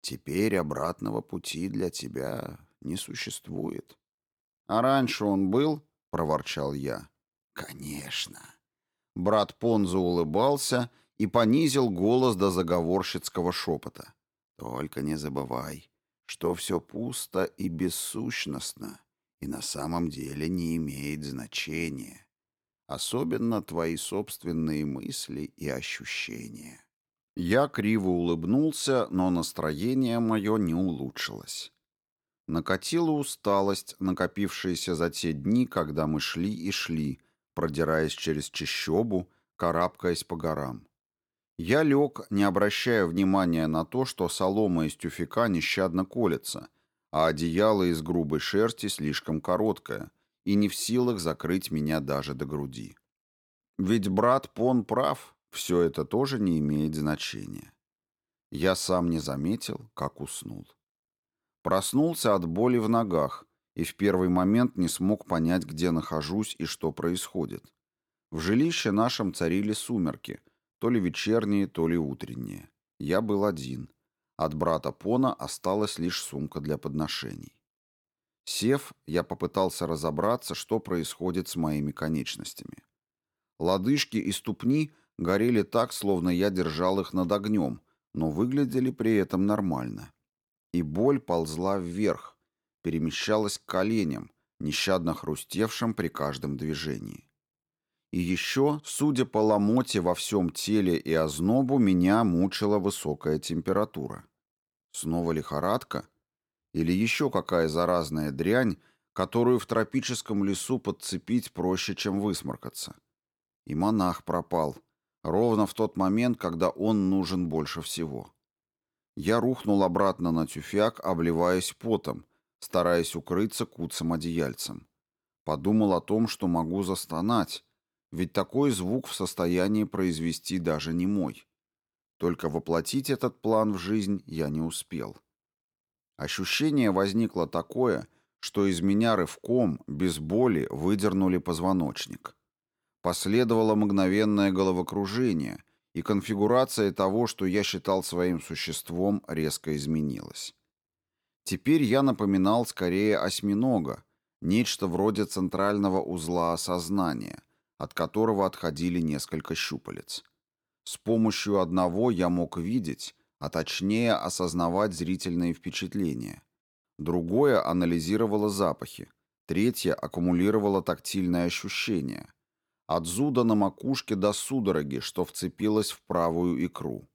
[SPEAKER 1] Теперь обратного пути для тебя не существует. А раньше он был?» — проворчал я. «Конечно». Брат Понзо улыбался и понизил голос до заговорщицкого шепота. «Только не забывай, что все пусто и бессущностно, и на самом деле не имеет значения. Особенно твои собственные мысли и ощущения». Я криво улыбнулся, но настроение мое не улучшилось. Накатила усталость, накопившаяся за те дни, когда мы шли и шли, продираясь через чащобу, карабкаясь по горам. Я лег, не обращая внимания на то, что солома из тюфика нещадно колется, а одеяло из грубой шерсти слишком короткое и не в силах закрыть меня даже до груди. Ведь брат Пон прав, все это тоже не имеет значения. Я сам не заметил, как уснул. Проснулся от боли в ногах и в первый момент не смог понять, где нахожусь и что происходит. В жилище нашем царили сумерки, то ли вечерние, то ли утренние. Я был один. От брата Пона осталась лишь сумка для подношений. Сев, я попытался разобраться, что происходит с моими конечностями. Лодыжки и ступни горели так, словно я держал их над огнем, но выглядели при этом нормально и боль ползла вверх, перемещалась к коленям, нещадно хрустевшим при каждом движении. И еще, судя по ломоте во всем теле и ознобу, меня мучила высокая температура. Снова лихорадка? Или еще какая заразная дрянь, которую в тропическом лесу подцепить проще, чем высморкаться? И монах пропал, ровно в тот момент, когда он нужен больше всего. Я рухнул обратно на тюфяк, обливаясь потом, стараясь укрыться куцем-одеяльцем. Подумал о том, что могу застонать, ведь такой звук в состоянии произвести даже не мой. Только воплотить этот план в жизнь я не успел. Ощущение возникло такое, что из меня рывком, без боли, выдернули позвоночник. Последовало мгновенное головокружение — и конфигурация того, что я считал своим существом, резко изменилась. Теперь я напоминал скорее осьминога, нечто вроде центрального узла осознания, от которого отходили несколько щупалец. С помощью одного я мог видеть, а точнее осознавать зрительные впечатления. Другое анализировало запахи, третье аккумулировало тактильное ощущение – от зуда на макушке до судороги, что вцепилась в правую икру.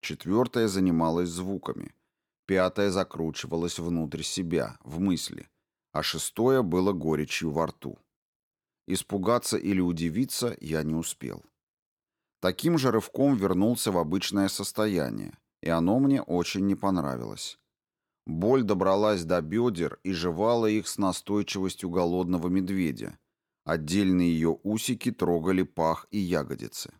[SPEAKER 1] Четвертая занималась звуками. Пятая закручивалась внутрь себя, в мысли. А шестое было горечью во рту. Испугаться или удивиться я не успел. Таким же рывком вернулся в обычное состояние, и оно мне очень не понравилось. Боль добралась до бедер и жевала их с настойчивостью голодного медведя, Отдельные ее усики трогали пах и ягодицы.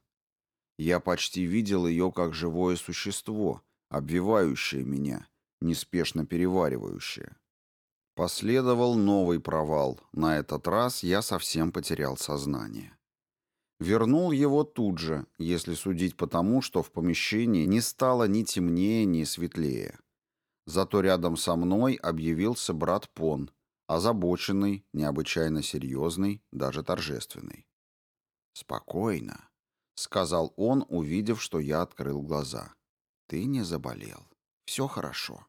[SPEAKER 1] Я почти видел ее как живое существо, обвивающее меня, неспешно переваривающее. Последовал новый провал. На этот раз я совсем потерял сознание. Вернул его тут же, если судить по тому, что в помещении не стало ни темнее, ни светлее. Зато рядом со мной объявился брат Пон, озабоченный, необычайно серьезный, даже торжественный. «Спокойно», — сказал он, увидев, что я открыл глаза. «Ты не заболел. Все хорошо».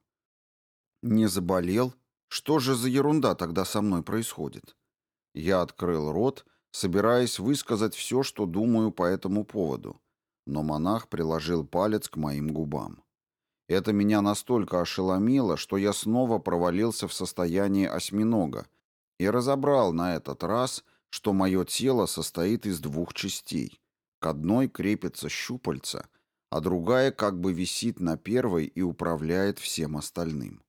[SPEAKER 1] «Не заболел? Что же за ерунда тогда со мной происходит?» Я открыл рот, собираясь высказать все, что думаю по этому поводу, но монах приложил палец к моим губам. Это меня настолько ошеломило, что я снова провалился в состояние осьминога и разобрал на этот раз, что мое тело состоит из двух частей. К одной крепится щупальца, а другая как бы висит на первой и управляет всем остальным.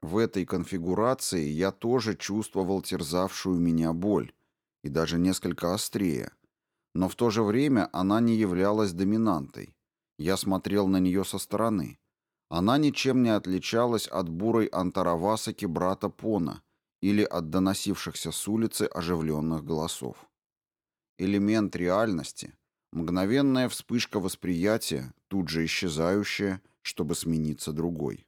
[SPEAKER 1] В этой конфигурации я тоже чувствовал терзавшую меня боль, и даже несколько острее. Но в то же время она не являлась доминантой. Я смотрел на нее со стороны – она ничем не отличалась от бурой антаравасаки брата Пона или от доносившихся с улицы оживленных голосов. Элемент реальности, мгновенная вспышка восприятия, тут же исчезающая, чтобы смениться другой.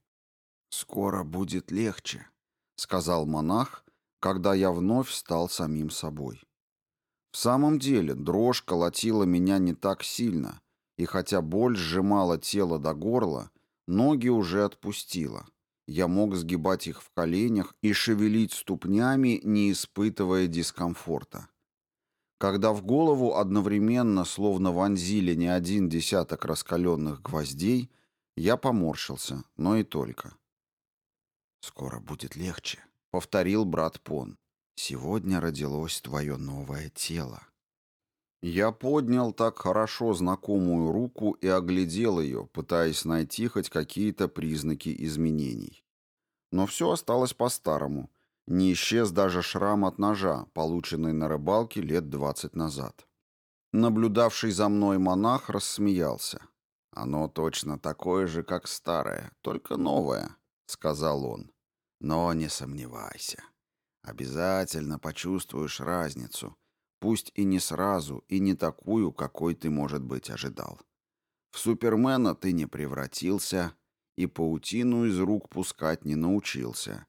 [SPEAKER 1] «Скоро будет легче», — сказал монах, когда я вновь стал самим собой. В самом деле дрожь колотила меня не так сильно, и хотя боль сжимала тело до горла, Ноги уже отпустила. Я мог сгибать их в коленях и шевелить ступнями, не испытывая дискомфорта. Когда в голову одновременно словно вонзили не один десяток раскаленных гвоздей, я поморщился, но и только. «Скоро будет легче», — повторил брат Пон. «Сегодня родилось твое новое тело». Я поднял так хорошо знакомую руку и оглядел ее, пытаясь найти хоть какие-то признаки изменений. Но все осталось по-старому. Не исчез даже шрам от ножа, полученный на рыбалке лет 20 назад. Наблюдавший за мной монах рассмеялся. «Оно точно такое же, как старое, только новое», — сказал он. «Но не сомневайся. Обязательно почувствуешь разницу» пусть и не сразу, и не такую, какой ты, может быть, ожидал. В Супермена ты не превратился и паутину из рук пускать не научился.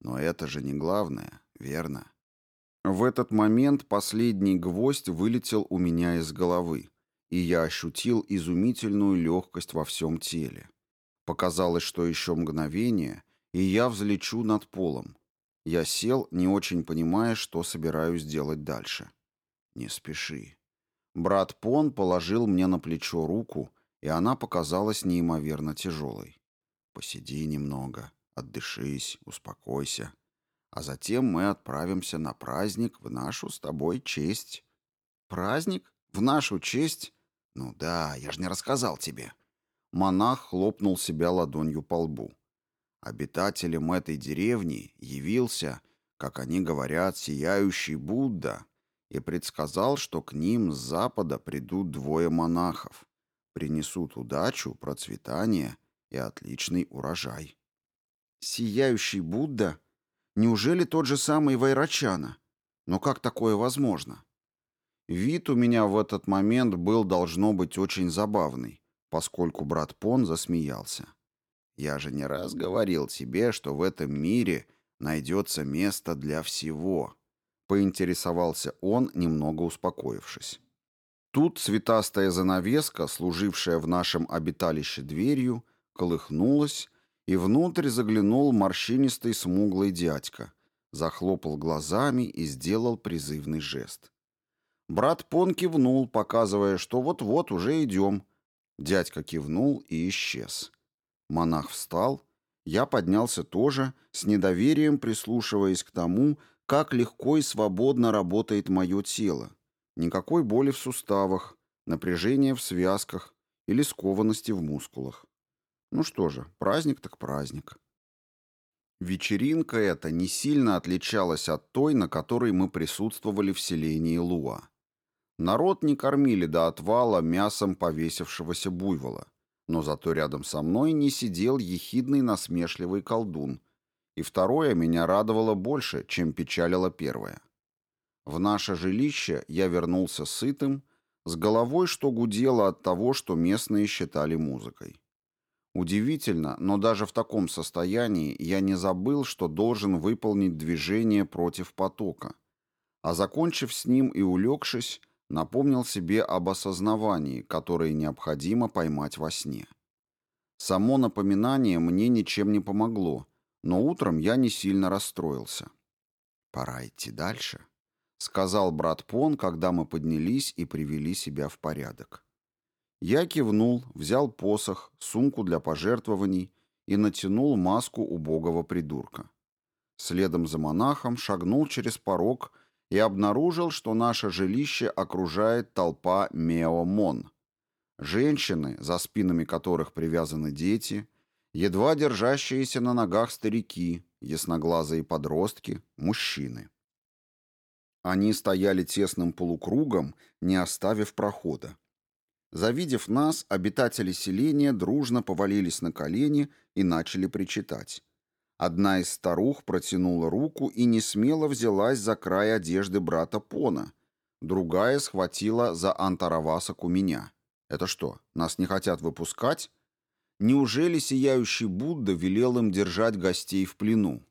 [SPEAKER 1] Но это же не главное, верно? В этот момент последний гвоздь вылетел у меня из головы, и я ощутил изумительную легкость во всем теле. Показалось, что еще мгновение, и я взлечу над полом. Я сел, не очень понимая, что собираюсь делать дальше. «Не спеши». Брат Пон положил мне на плечо руку, и она показалась неимоверно тяжелой. «Посиди немного, отдышись, успокойся. А затем мы отправимся на праздник в нашу с тобой честь». «Праздник? В нашу честь?» «Ну да, я же не рассказал тебе». Монах хлопнул себя ладонью по лбу. Обитателем этой деревни явился, как они говорят, сияющий Будда, и предсказал, что к ним с запада придут двое монахов, принесут удачу, процветание и отличный урожай. Сияющий Будда? Неужели тот же самый Вайрачана? Но как такое возможно? Вид у меня в этот момент был, должно быть, очень забавный, поскольку брат Пон засмеялся. Я же не раз говорил тебе, что в этом мире найдется место для всего, поинтересовался он, немного успокоившись. Тут цветастая занавеска, служившая в нашем обиталище дверью, колыхнулась, и внутрь заглянул морщинистый смуглый дядька, захлопал глазами и сделал призывный жест. Брат Пон кивнул, показывая, что вот-вот уже идем. Дядька кивнул и исчез. Монах встал, я поднялся тоже, с недоверием прислушиваясь к тому, как легко и свободно работает мое тело. Никакой боли в суставах, напряжения в связках или скованности в мускулах. Ну что же, праздник так праздник. Вечеринка эта не сильно отличалась от той, на которой мы присутствовали в селении Луа. Народ не кормили до отвала мясом повесившегося буйвола, но зато рядом со мной не сидел ехидный насмешливый колдун – и второе меня радовало больше, чем печалило первое. В наше жилище я вернулся сытым, с головой, что гудело от того, что местные считали музыкой. Удивительно, но даже в таком состоянии я не забыл, что должен выполнить движение против потока. А закончив с ним и улегшись, напомнил себе об осознавании, которое необходимо поймать во сне. Само напоминание мне ничем не помогло – но утром я не сильно расстроился. «Пора идти дальше», — сказал брат Пон, когда мы поднялись и привели себя в порядок. Я кивнул, взял посох, сумку для пожертвований и натянул маску убогого придурка. Следом за монахом шагнул через порог и обнаружил, что наше жилище окружает толпа Меомон. Женщины, за спинами которых привязаны дети — едва держащиеся на ногах старики, ясноглазые подростки, мужчины. Они стояли тесным полукругом, не оставив прохода. Завидев нас, обитатели селения дружно повалились на колени и начали причитать. Одна из старух протянула руку и не смело взялась за край одежды брата Пона. Другая схватила за антаравасок у меня. Это что, нас не хотят выпускать? Неужели сияющий Будда велел им держать гостей в плену?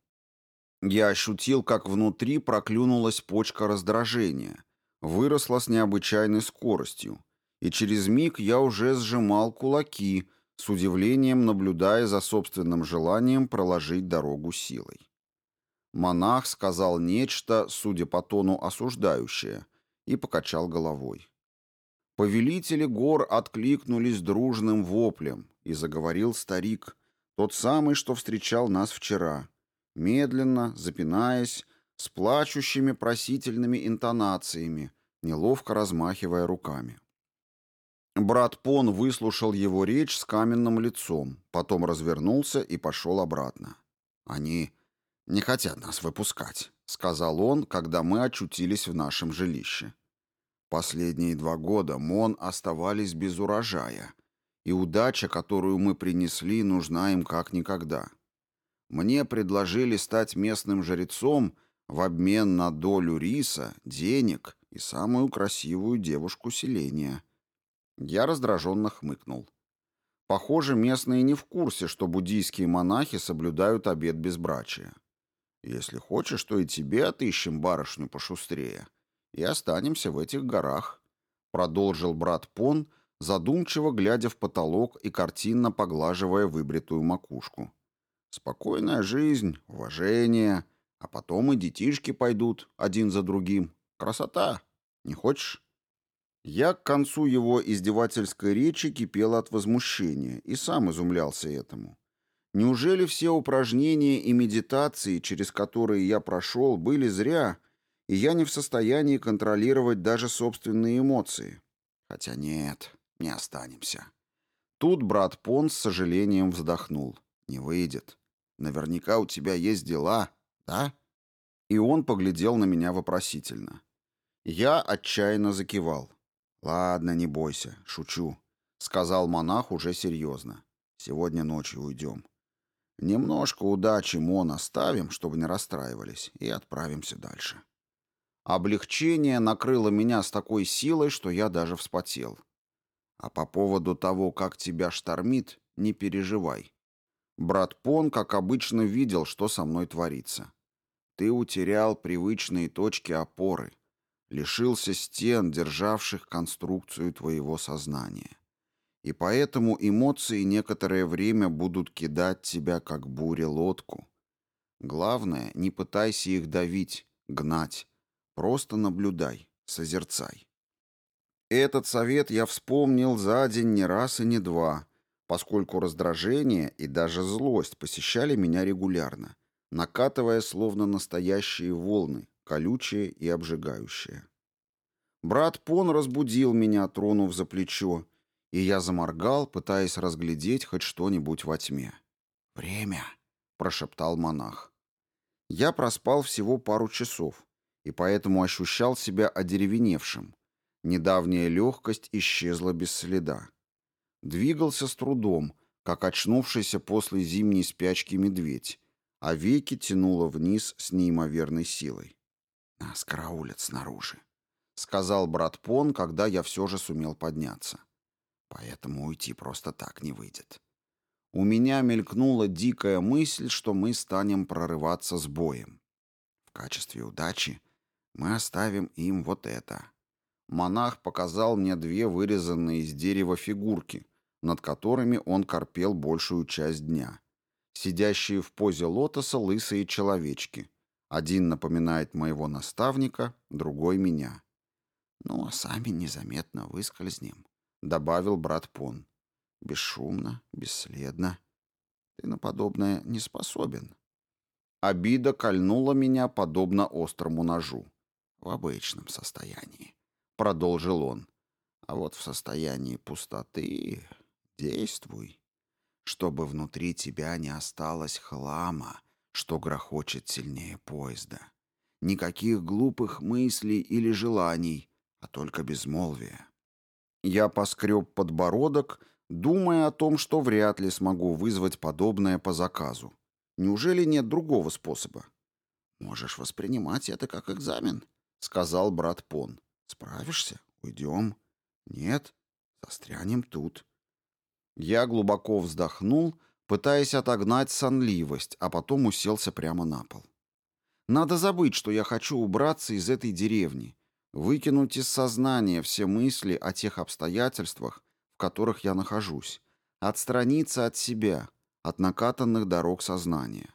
[SPEAKER 1] Я ощутил, как внутри проклюнулась почка раздражения, выросла с необычайной скоростью, и через миг я уже сжимал кулаки, с удивлением наблюдая за собственным желанием проложить дорогу силой. Монах сказал нечто, судя по тону осуждающее, и покачал головой. Повелители гор откликнулись дружным воплем, и заговорил старик, тот самый, что встречал нас вчера, медленно, запинаясь, с плачущими просительными интонациями, неловко размахивая руками. Брат Пон выслушал его речь с каменным лицом, потом развернулся и пошел обратно. «Они не хотят нас выпускать», — сказал он, когда мы очутились в нашем жилище. Последние два года МОН оставались без урожая, и удача, которую мы принесли, нужна им как никогда. Мне предложили стать местным жрецом в обмен на долю риса, денег и самую красивую девушку селения. Я раздраженно хмыкнул. Похоже, местные не в курсе, что буддийские монахи соблюдают обет безбрачия. Если хочешь, то и тебе отыщем барышню пошустрее, и останемся в этих горах», — продолжил брат Пон, задумчиво глядя в потолок и картинно поглаживая выбритую макушку. «Спокойная жизнь, уважение, а потом и детишки пойдут один за другим. Красота! Не хочешь?» Я к концу его издевательской речи кипел от возмущения и сам изумлялся этому. Неужели все упражнения и медитации, через которые я прошел, были зря, и я не в состоянии контролировать даже собственные эмоции. Хотя нет, не останемся. Тут брат Пон с сожалением вздохнул. Не выйдет. Наверняка у тебя есть дела, да? И он поглядел на меня вопросительно. Я отчаянно закивал. Ладно, не бойся, шучу, сказал монах уже серьезно. Сегодня ночью уйдем. Немножко удачи Мон оставим, чтобы не расстраивались, и отправимся дальше. Облегчение накрыло меня с такой силой, что я даже вспотел. А по поводу того, как тебя штормит, не переживай. Брат Пон, как обычно, видел, что со мной творится. Ты утерял привычные точки опоры, лишился стен, державших конструкцию твоего сознания. И поэтому эмоции некоторое время будут кидать тебя, как буря лодку. Главное, не пытайся их давить, гнать, Просто наблюдай, созерцай. Этот совет я вспомнил за день не раз и не два, поскольку раздражение и даже злость посещали меня регулярно, накатывая словно настоящие волны, колючие и обжигающие. Брат Пон разбудил меня, тронув за плечо, и я заморгал, пытаясь разглядеть хоть что-нибудь во тьме. «Время!» — прошептал монах. Я проспал всего пару часов, и поэтому ощущал себя одеревеневшим. Недавняя легкость исчезла без следа. Двигался с трудом, как очнувшийся после зимней спячки медведь, а веки тянуло вниз с неимоверной силой. «Нас караулят снаружи», — сказал брат Пон, когда я все же сумел подняться. «Поэтому уйти просто так не выйдет». У меня мелькнула дикая мысль, что мы станем прорываться с боем. В качестве удачи мы оставим им вот это. Монах показал мне две вырезанные из дерева фигурки, над которыми он корпел большую часть дня. Сидящие в позе лотоса лысые человечки. Один напоминает моего наставника, другой — меня. «Ну, а сами незаметно выскользнем», — добавил брат Пон. «Бесшумно, бесследно. Ты на подобное не способен». Обида кольнула меня подобно острому ножу в обычном состоянии», — продолжил он. «А вот в состоянии пустоты действуй, чтобы внутри тебя не осталось хлама, что грохочет сильнее поезда. Никаких глупых мыслей или желаний, а только безмолвие». Я поскреб подбородок, думая о том, что вряд ли смогу вызвать подобное по заказу. Неужели нет другого способа? Можешь воспринимать это как экзамен, сказал брат Пон. Справишься? Уйдем? Нет? Застрянем тут. Я глубоко вздохнул, пытаясь отогнать сонливость, а потом уселся прямо на пол. Надо забыть, что я хочу убраться из этой деревни, выкинуть из сознания все мысли о тех обстоятельствах, в которых я нахожусь, отстраниться от себя, от накатанных дорог сознания.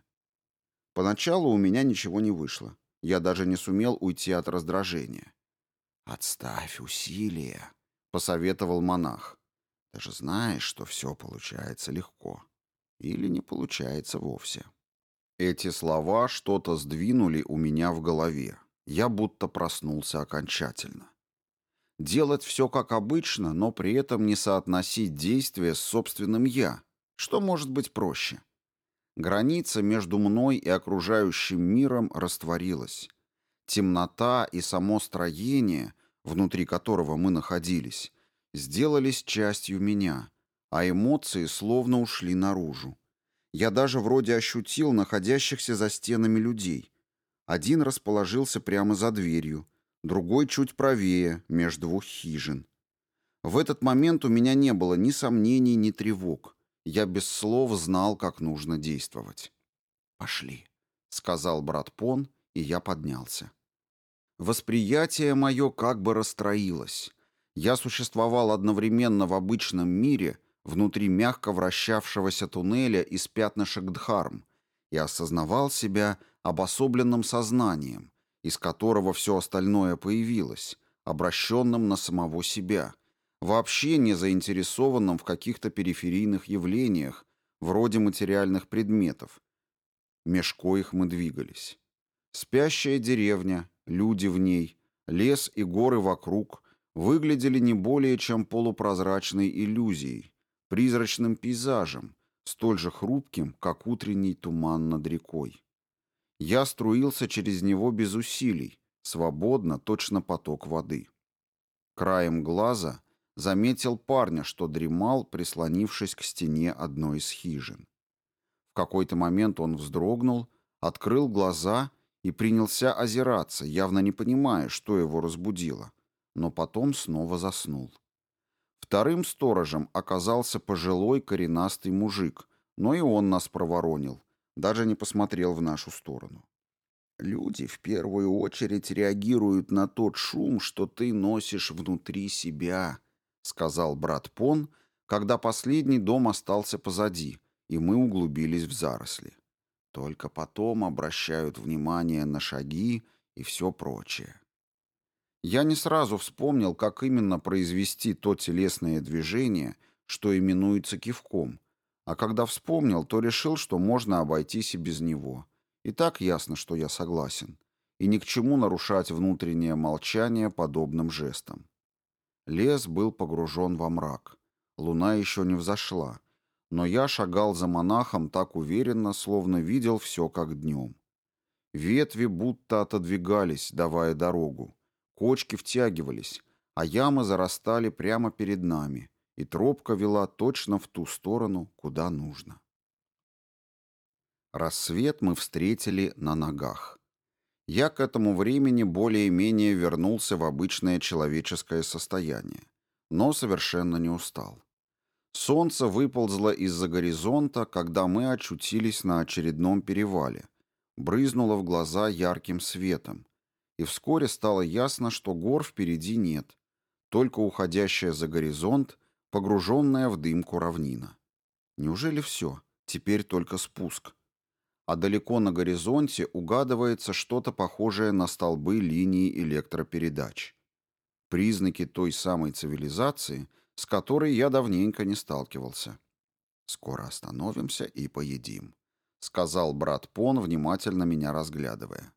[SPEAKER 1] Поначалу у меня ничего не вышло. Я даже не сумел уйти от раздражения. «Отставь усилия», — посоветовал монах. «Ты же знаешь, что все получается легко. Или не получается вовсе». Эти слова что-то сдвинули у меня в голове. Я будто проснулся окончательно. Делать все как обычно, но при этом не соотносить действия с собственным «я». Что может быть проще? Граница между мной и окружающим миром растворилась. Темнота и само строение, внутри которого мы находились, сделались частью меня, а эмоции словно ушли наружу. Я даже вроде ощутил находящихся за стенами людей. Один расположился прямо за дверью, другой чуть правее, между двух хижин. В этот момент у меня не было ни сомнений, ни тревог. Я без слов знал, как нужно действовать. «Пошли», — сказал брат Пон, и я поднялся. Восприятие мое как бы расстроилось. Я существовал одновременно в обычном мире, внутри мягко вращавшегося туннеля из пятнышек Дхарм, и осознавал себя обособленным сознанием, из которого все остальное появилось, обращенным на самого себя, вообще не заинтересованным в каких-то периферийных явлениях, вроде материальных предметов. Меж коих мы двигались. Спящая деревня, люди в ней, лес и горы вокруг выглядели не более чем полупрозрачной иллюзией, призрачным пейзажем, столь же хрупким, как утренний туман над рекой. Я струился через него без усилий, свободно, точно поток воды. Краем глаза — заметил парня, что дремал, прислонившись к стене одной из хижин. В какой-то момент он вздрогнул, открыл глаза и принялся озираться, явно не понимая, что его разбудило, но потом снова заснул. Вторым сторожем оказался пожилой коренастый мужик, но и он нас проворонил, даже не посмотрел в нашу сторону. Люди в первую очередь реагируют на тот шум, что ты носишь внутри себя, — сказал брат Пон, когда последний дом остался позади, и мы углубились в заросли. Только потом обращают внимание на шаги и все прочее. Я не сразу вспомнил, как именно произвести то телесное движение, что именуется кивком, а когда вспомнил, то решил, что можно обойтись и без него. И так ясно, что я согласен. И ни к чему нарушать внутреннее молчание подобным жестом. Лес был погружен во мрак. Луна еще не взошла. Но я шагал за монахом так уверенно, словно видел все как днем. Ветви будто отодвигались, давая дорогу. Кочки втягивались, а ямы зарастали прямо перед нами, и тропка вела точно в ту сторону, куда нужно. Рассвет мы встретили на ногах я к этому времени более-менее вернулся в обычное человеческое состояние, но совершенно не устал. Солнце выползло из-за горизонта, когда мы очутились на очередном перевале, брызнуло в глаза ярким светом, и вскоре стало ясно, что гор впереди нет, только уходящая за горизонт, погруженная в дымку равнина. Неужели все? Теперь только спуск а далеко на горизонте угадывается что-то похожее на столбы линии электропередач. Признаки той самой цивилизации, с которой я давненько не сталкивался. «Скоро остановимся и поедим», — сказал брат Пон, внимательно меня разглядывая.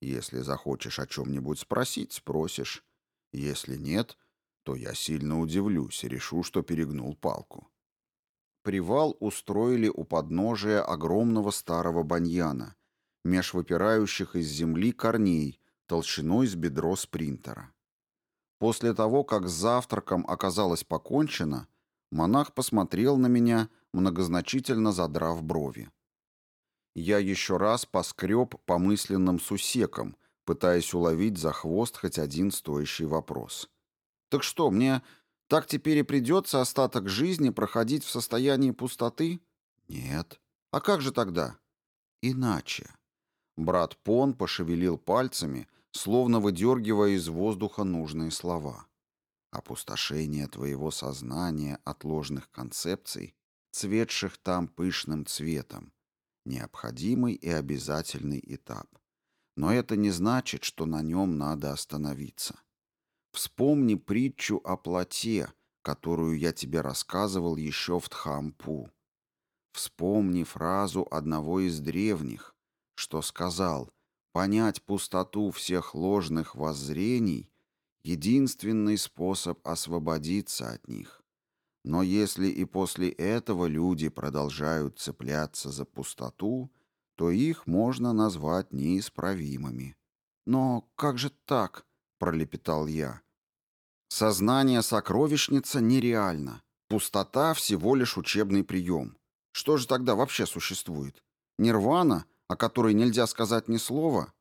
[SPEAKER 1] «Если захочешь о чем-нибудь спросить, спросишь. Если нет, то я сильно удивлюсь и решу, что перегнул палку». Привал устроили у подножия огромного старого баньяна, меж выпирающих из земли корней, толщиной с бедро спринтера. После того, как с завтраком оказалось покончено, монах посмотрел на меня, многозначительно задрав брови. Я еще раз поскреб по мысленным сусекам, пытаясь уловить за хвост хоть один стоящий вопрос. «Так что, мне так теперь и придется остаток жизни проходить в состоянии пустоты? Нет. А как же тогда? Иначе. Брат Пон пошевелил пальцами, словно выдергивая из воздуха нужные слова. Опустошение твоего сознания от ложных концепций, цветших там пышным цветом. Необходимый и обязательный этап. Но это не значит, что на нем надо остановиться. Вспомни притчу о плоте, которую я тебе рассказывал еще в Тхампу. Вспомни фразу одного из древних, что сказал «Понять пустоту всех ложных воззрений — единственный способ освободиться от них». Но если и после этого люди продолжают цепляться за пустоту, то их можно назвать неисправимыми. «Но как же так?» пролепетал я. Сознание сокровищница нереально. Пустота всего лишь учебный прием. Что же тогда вообще существует? Нирвана, о которой нельзя сказать ни слова?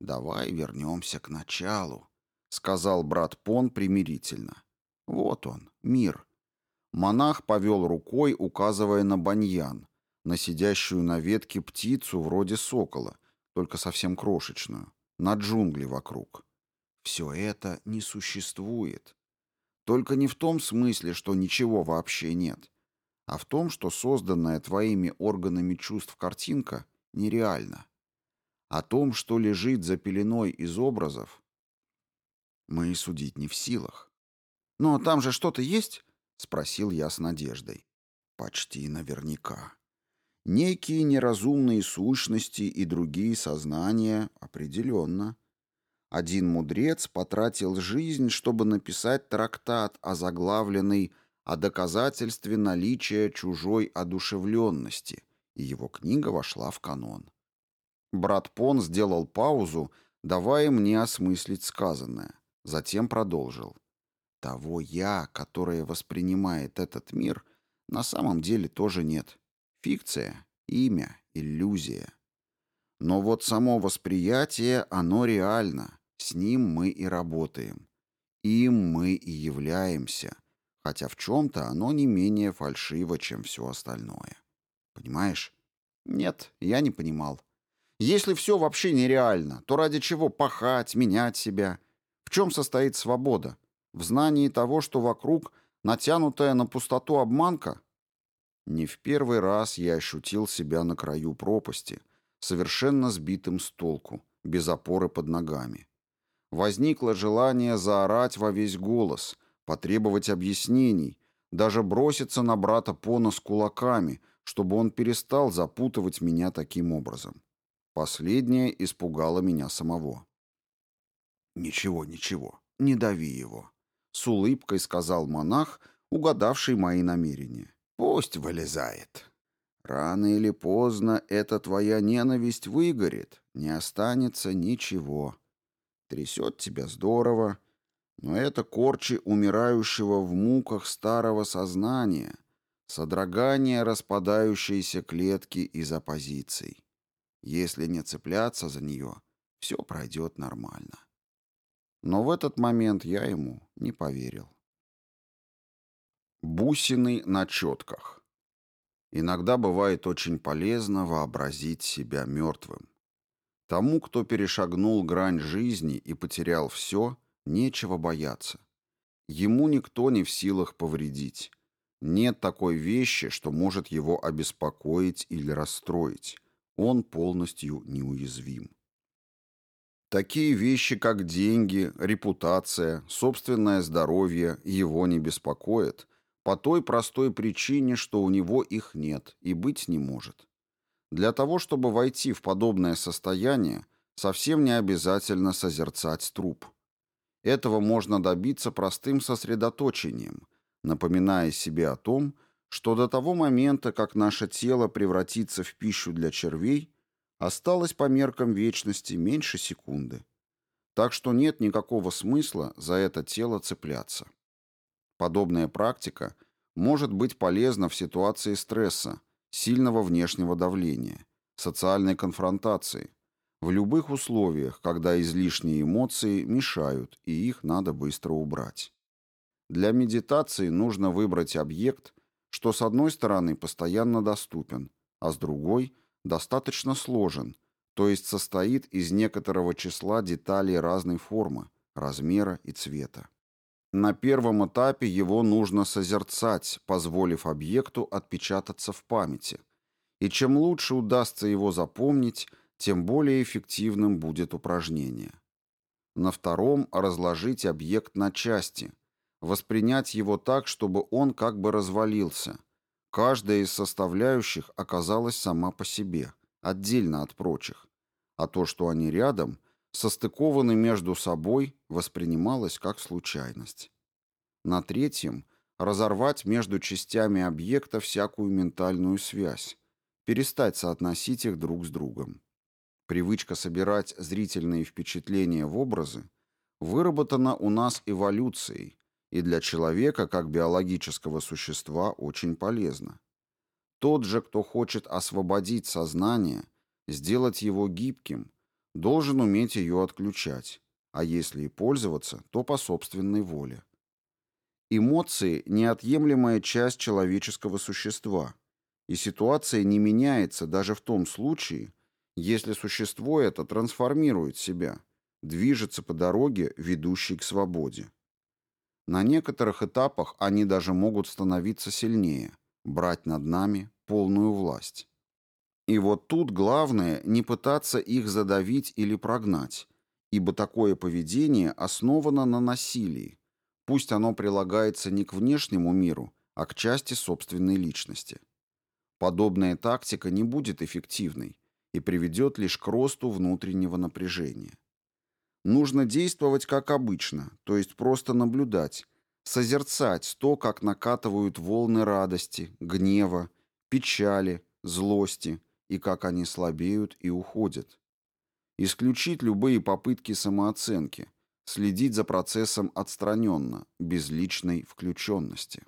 [SPEAKER 1] Давай вернемся к началу, сказал брат Пон примирительно. Вот он, мир. Монах повел рукой, указывая на баньян, на сидящую на ветке птицу вроде сокола, только совсем крошечную, на джунгли вокруг. Все это не существует. Только не в том смысле, что ничего вообще нет, а в том, что созданная твоими органами чувств картинка нереальна. О том, что лежит за пеленой из образов, мы и судить не в силах. «Но там же что-то есть?» — спросил я с надеждой. «Почти наверняка». Некие неразумные сущности и другие сознания определенно один мудрец потратил жизнь, чтобы написать трактат, озаглавленный о доказательстве наличия чужой одушевленности, и его книга вошла в канон. Брат Пон сделал паузу, давая мне осмыслить сказанное. Затем продолжил. Того «я», которое воспринимает этот мир, на самом деле тоже нет. Фикция, имя, иллюзия. Но вот само восприятие, оно реально. С ним мы и работаем. Им мы и являемся, хотя в чем-то оно не менее фальшиво, чем все остальное. Понимаешь? Нет, я не понимал. Если все вообще нереально, то ради чего пахать, менять себя? В чем состоит свобода? В знании того, что вокруг натянутая на пустоту обманка? Не в первый раз я ощутил себя на краю пропасти, совершенно сбитым с толку, без опоры под ногами. Возникло желание заорать во весь голос, потребовать объяснений, даже броситься на брата Пона с кулаками, чтобы он перестал запутывать меня таким образом. Последнее испугало меня самого. «Ничего, ничего, не дави его», — с улыбкой сказал монах, угадавший мои намерения. «Пусть вылезает. Рано или поздно эта твоя ненависть выгорит, не останется ничего» трясет тебя здорово, но это корчи умирающего в муках старого сознания, содрогание распадающейся клетки из оппозиций. Если не цепляться за нее, все пройдет нормально. Но в этот момент я ему не поверил. Бусины на четках. Иногда бывает очень полезно вообразить себя мертвым. Тому, кто перешагнул грань жизни и потерял все, нечего бояться. Ему никто не в силах повредить. Нет такой вещи, что может его обеспокоить или расстроить. Он полностью неуязвим. Такие вещи, как деньги, репутация, собственное здоровье его не беспокоят, по той простой причине, что у него их нет и быть не может. Для того, чтобы войти в подобное состояние, совсем не обязательно созерцать труп. Этого можно добиться простым сосредоточением, напоминая себе о том, что до того момента, как наше тело превратится в пищу для червей, осталось по меркам вечности меньше секунды. Так что нет никакого смысла за это тело цепляться. Подобная практика может быть полезна в ситуации стресса, сильного внешнего давления, социальной конфронтации. В любых условиях, когда излишние эмоции мешают, и их надо быстро убрать. Для медитации нужно выбрать объект, что с одной стороны постоянно доступен, а с другой достаточно сложен, то есть состоит из некоторого числа деталей разной формы, размера и цвета. На первом этапе его нужно созерцать, позволив объекту отпечататься в памяти. И чем лучше удастся его запомнить, тем более эффективным будет упражнение. На втором – разложить объект на части, воспринять его так, чтобы он как бы развалился. Каждая из составляющих оказалась сама по себе, отдельно от прочих. А то, что они рядом – состыкованы между собой, воспринималось как случайность. На третьем – разорвать между частями объекта всякую ментальную связь, перестать соотносить их друг с другом. Привычка собирать зрительные впечатления в образы выработана у нас эволюцией и для человека как биологического существа очень полезна. Тот же, кто хочет освободить сознание, сделать его гибким – должен уметь ее отключать, а если и пользоваться, то по собственной воле. Эмоции – неотъемлемая часть человеческого существа, и ситуация не меняется даже в том случае, если существо это трансформирует себя, движется по дороге, ведущей к свободе. На некоторых этапах они даже могут становиться сильнее, брать над нами полную власть. И вот тут главное не пытаться их задавить или прогнать, ибо такое поведение основано на насилии. Пусть оно прилагается не к внешнему миру, а к части собственной личности. Подобная тактика не будет эффективной и приведет лишь к росту внутреннего напряжения. Нужно действовать как обычно, то есть просто наблюдать, созерцать то, как накатывают волны радости, гнева, печали, злости – и как они слабеют и уходят. Исключить любые попытки самооценки, следить за процессом отстраненно, без личной включенности.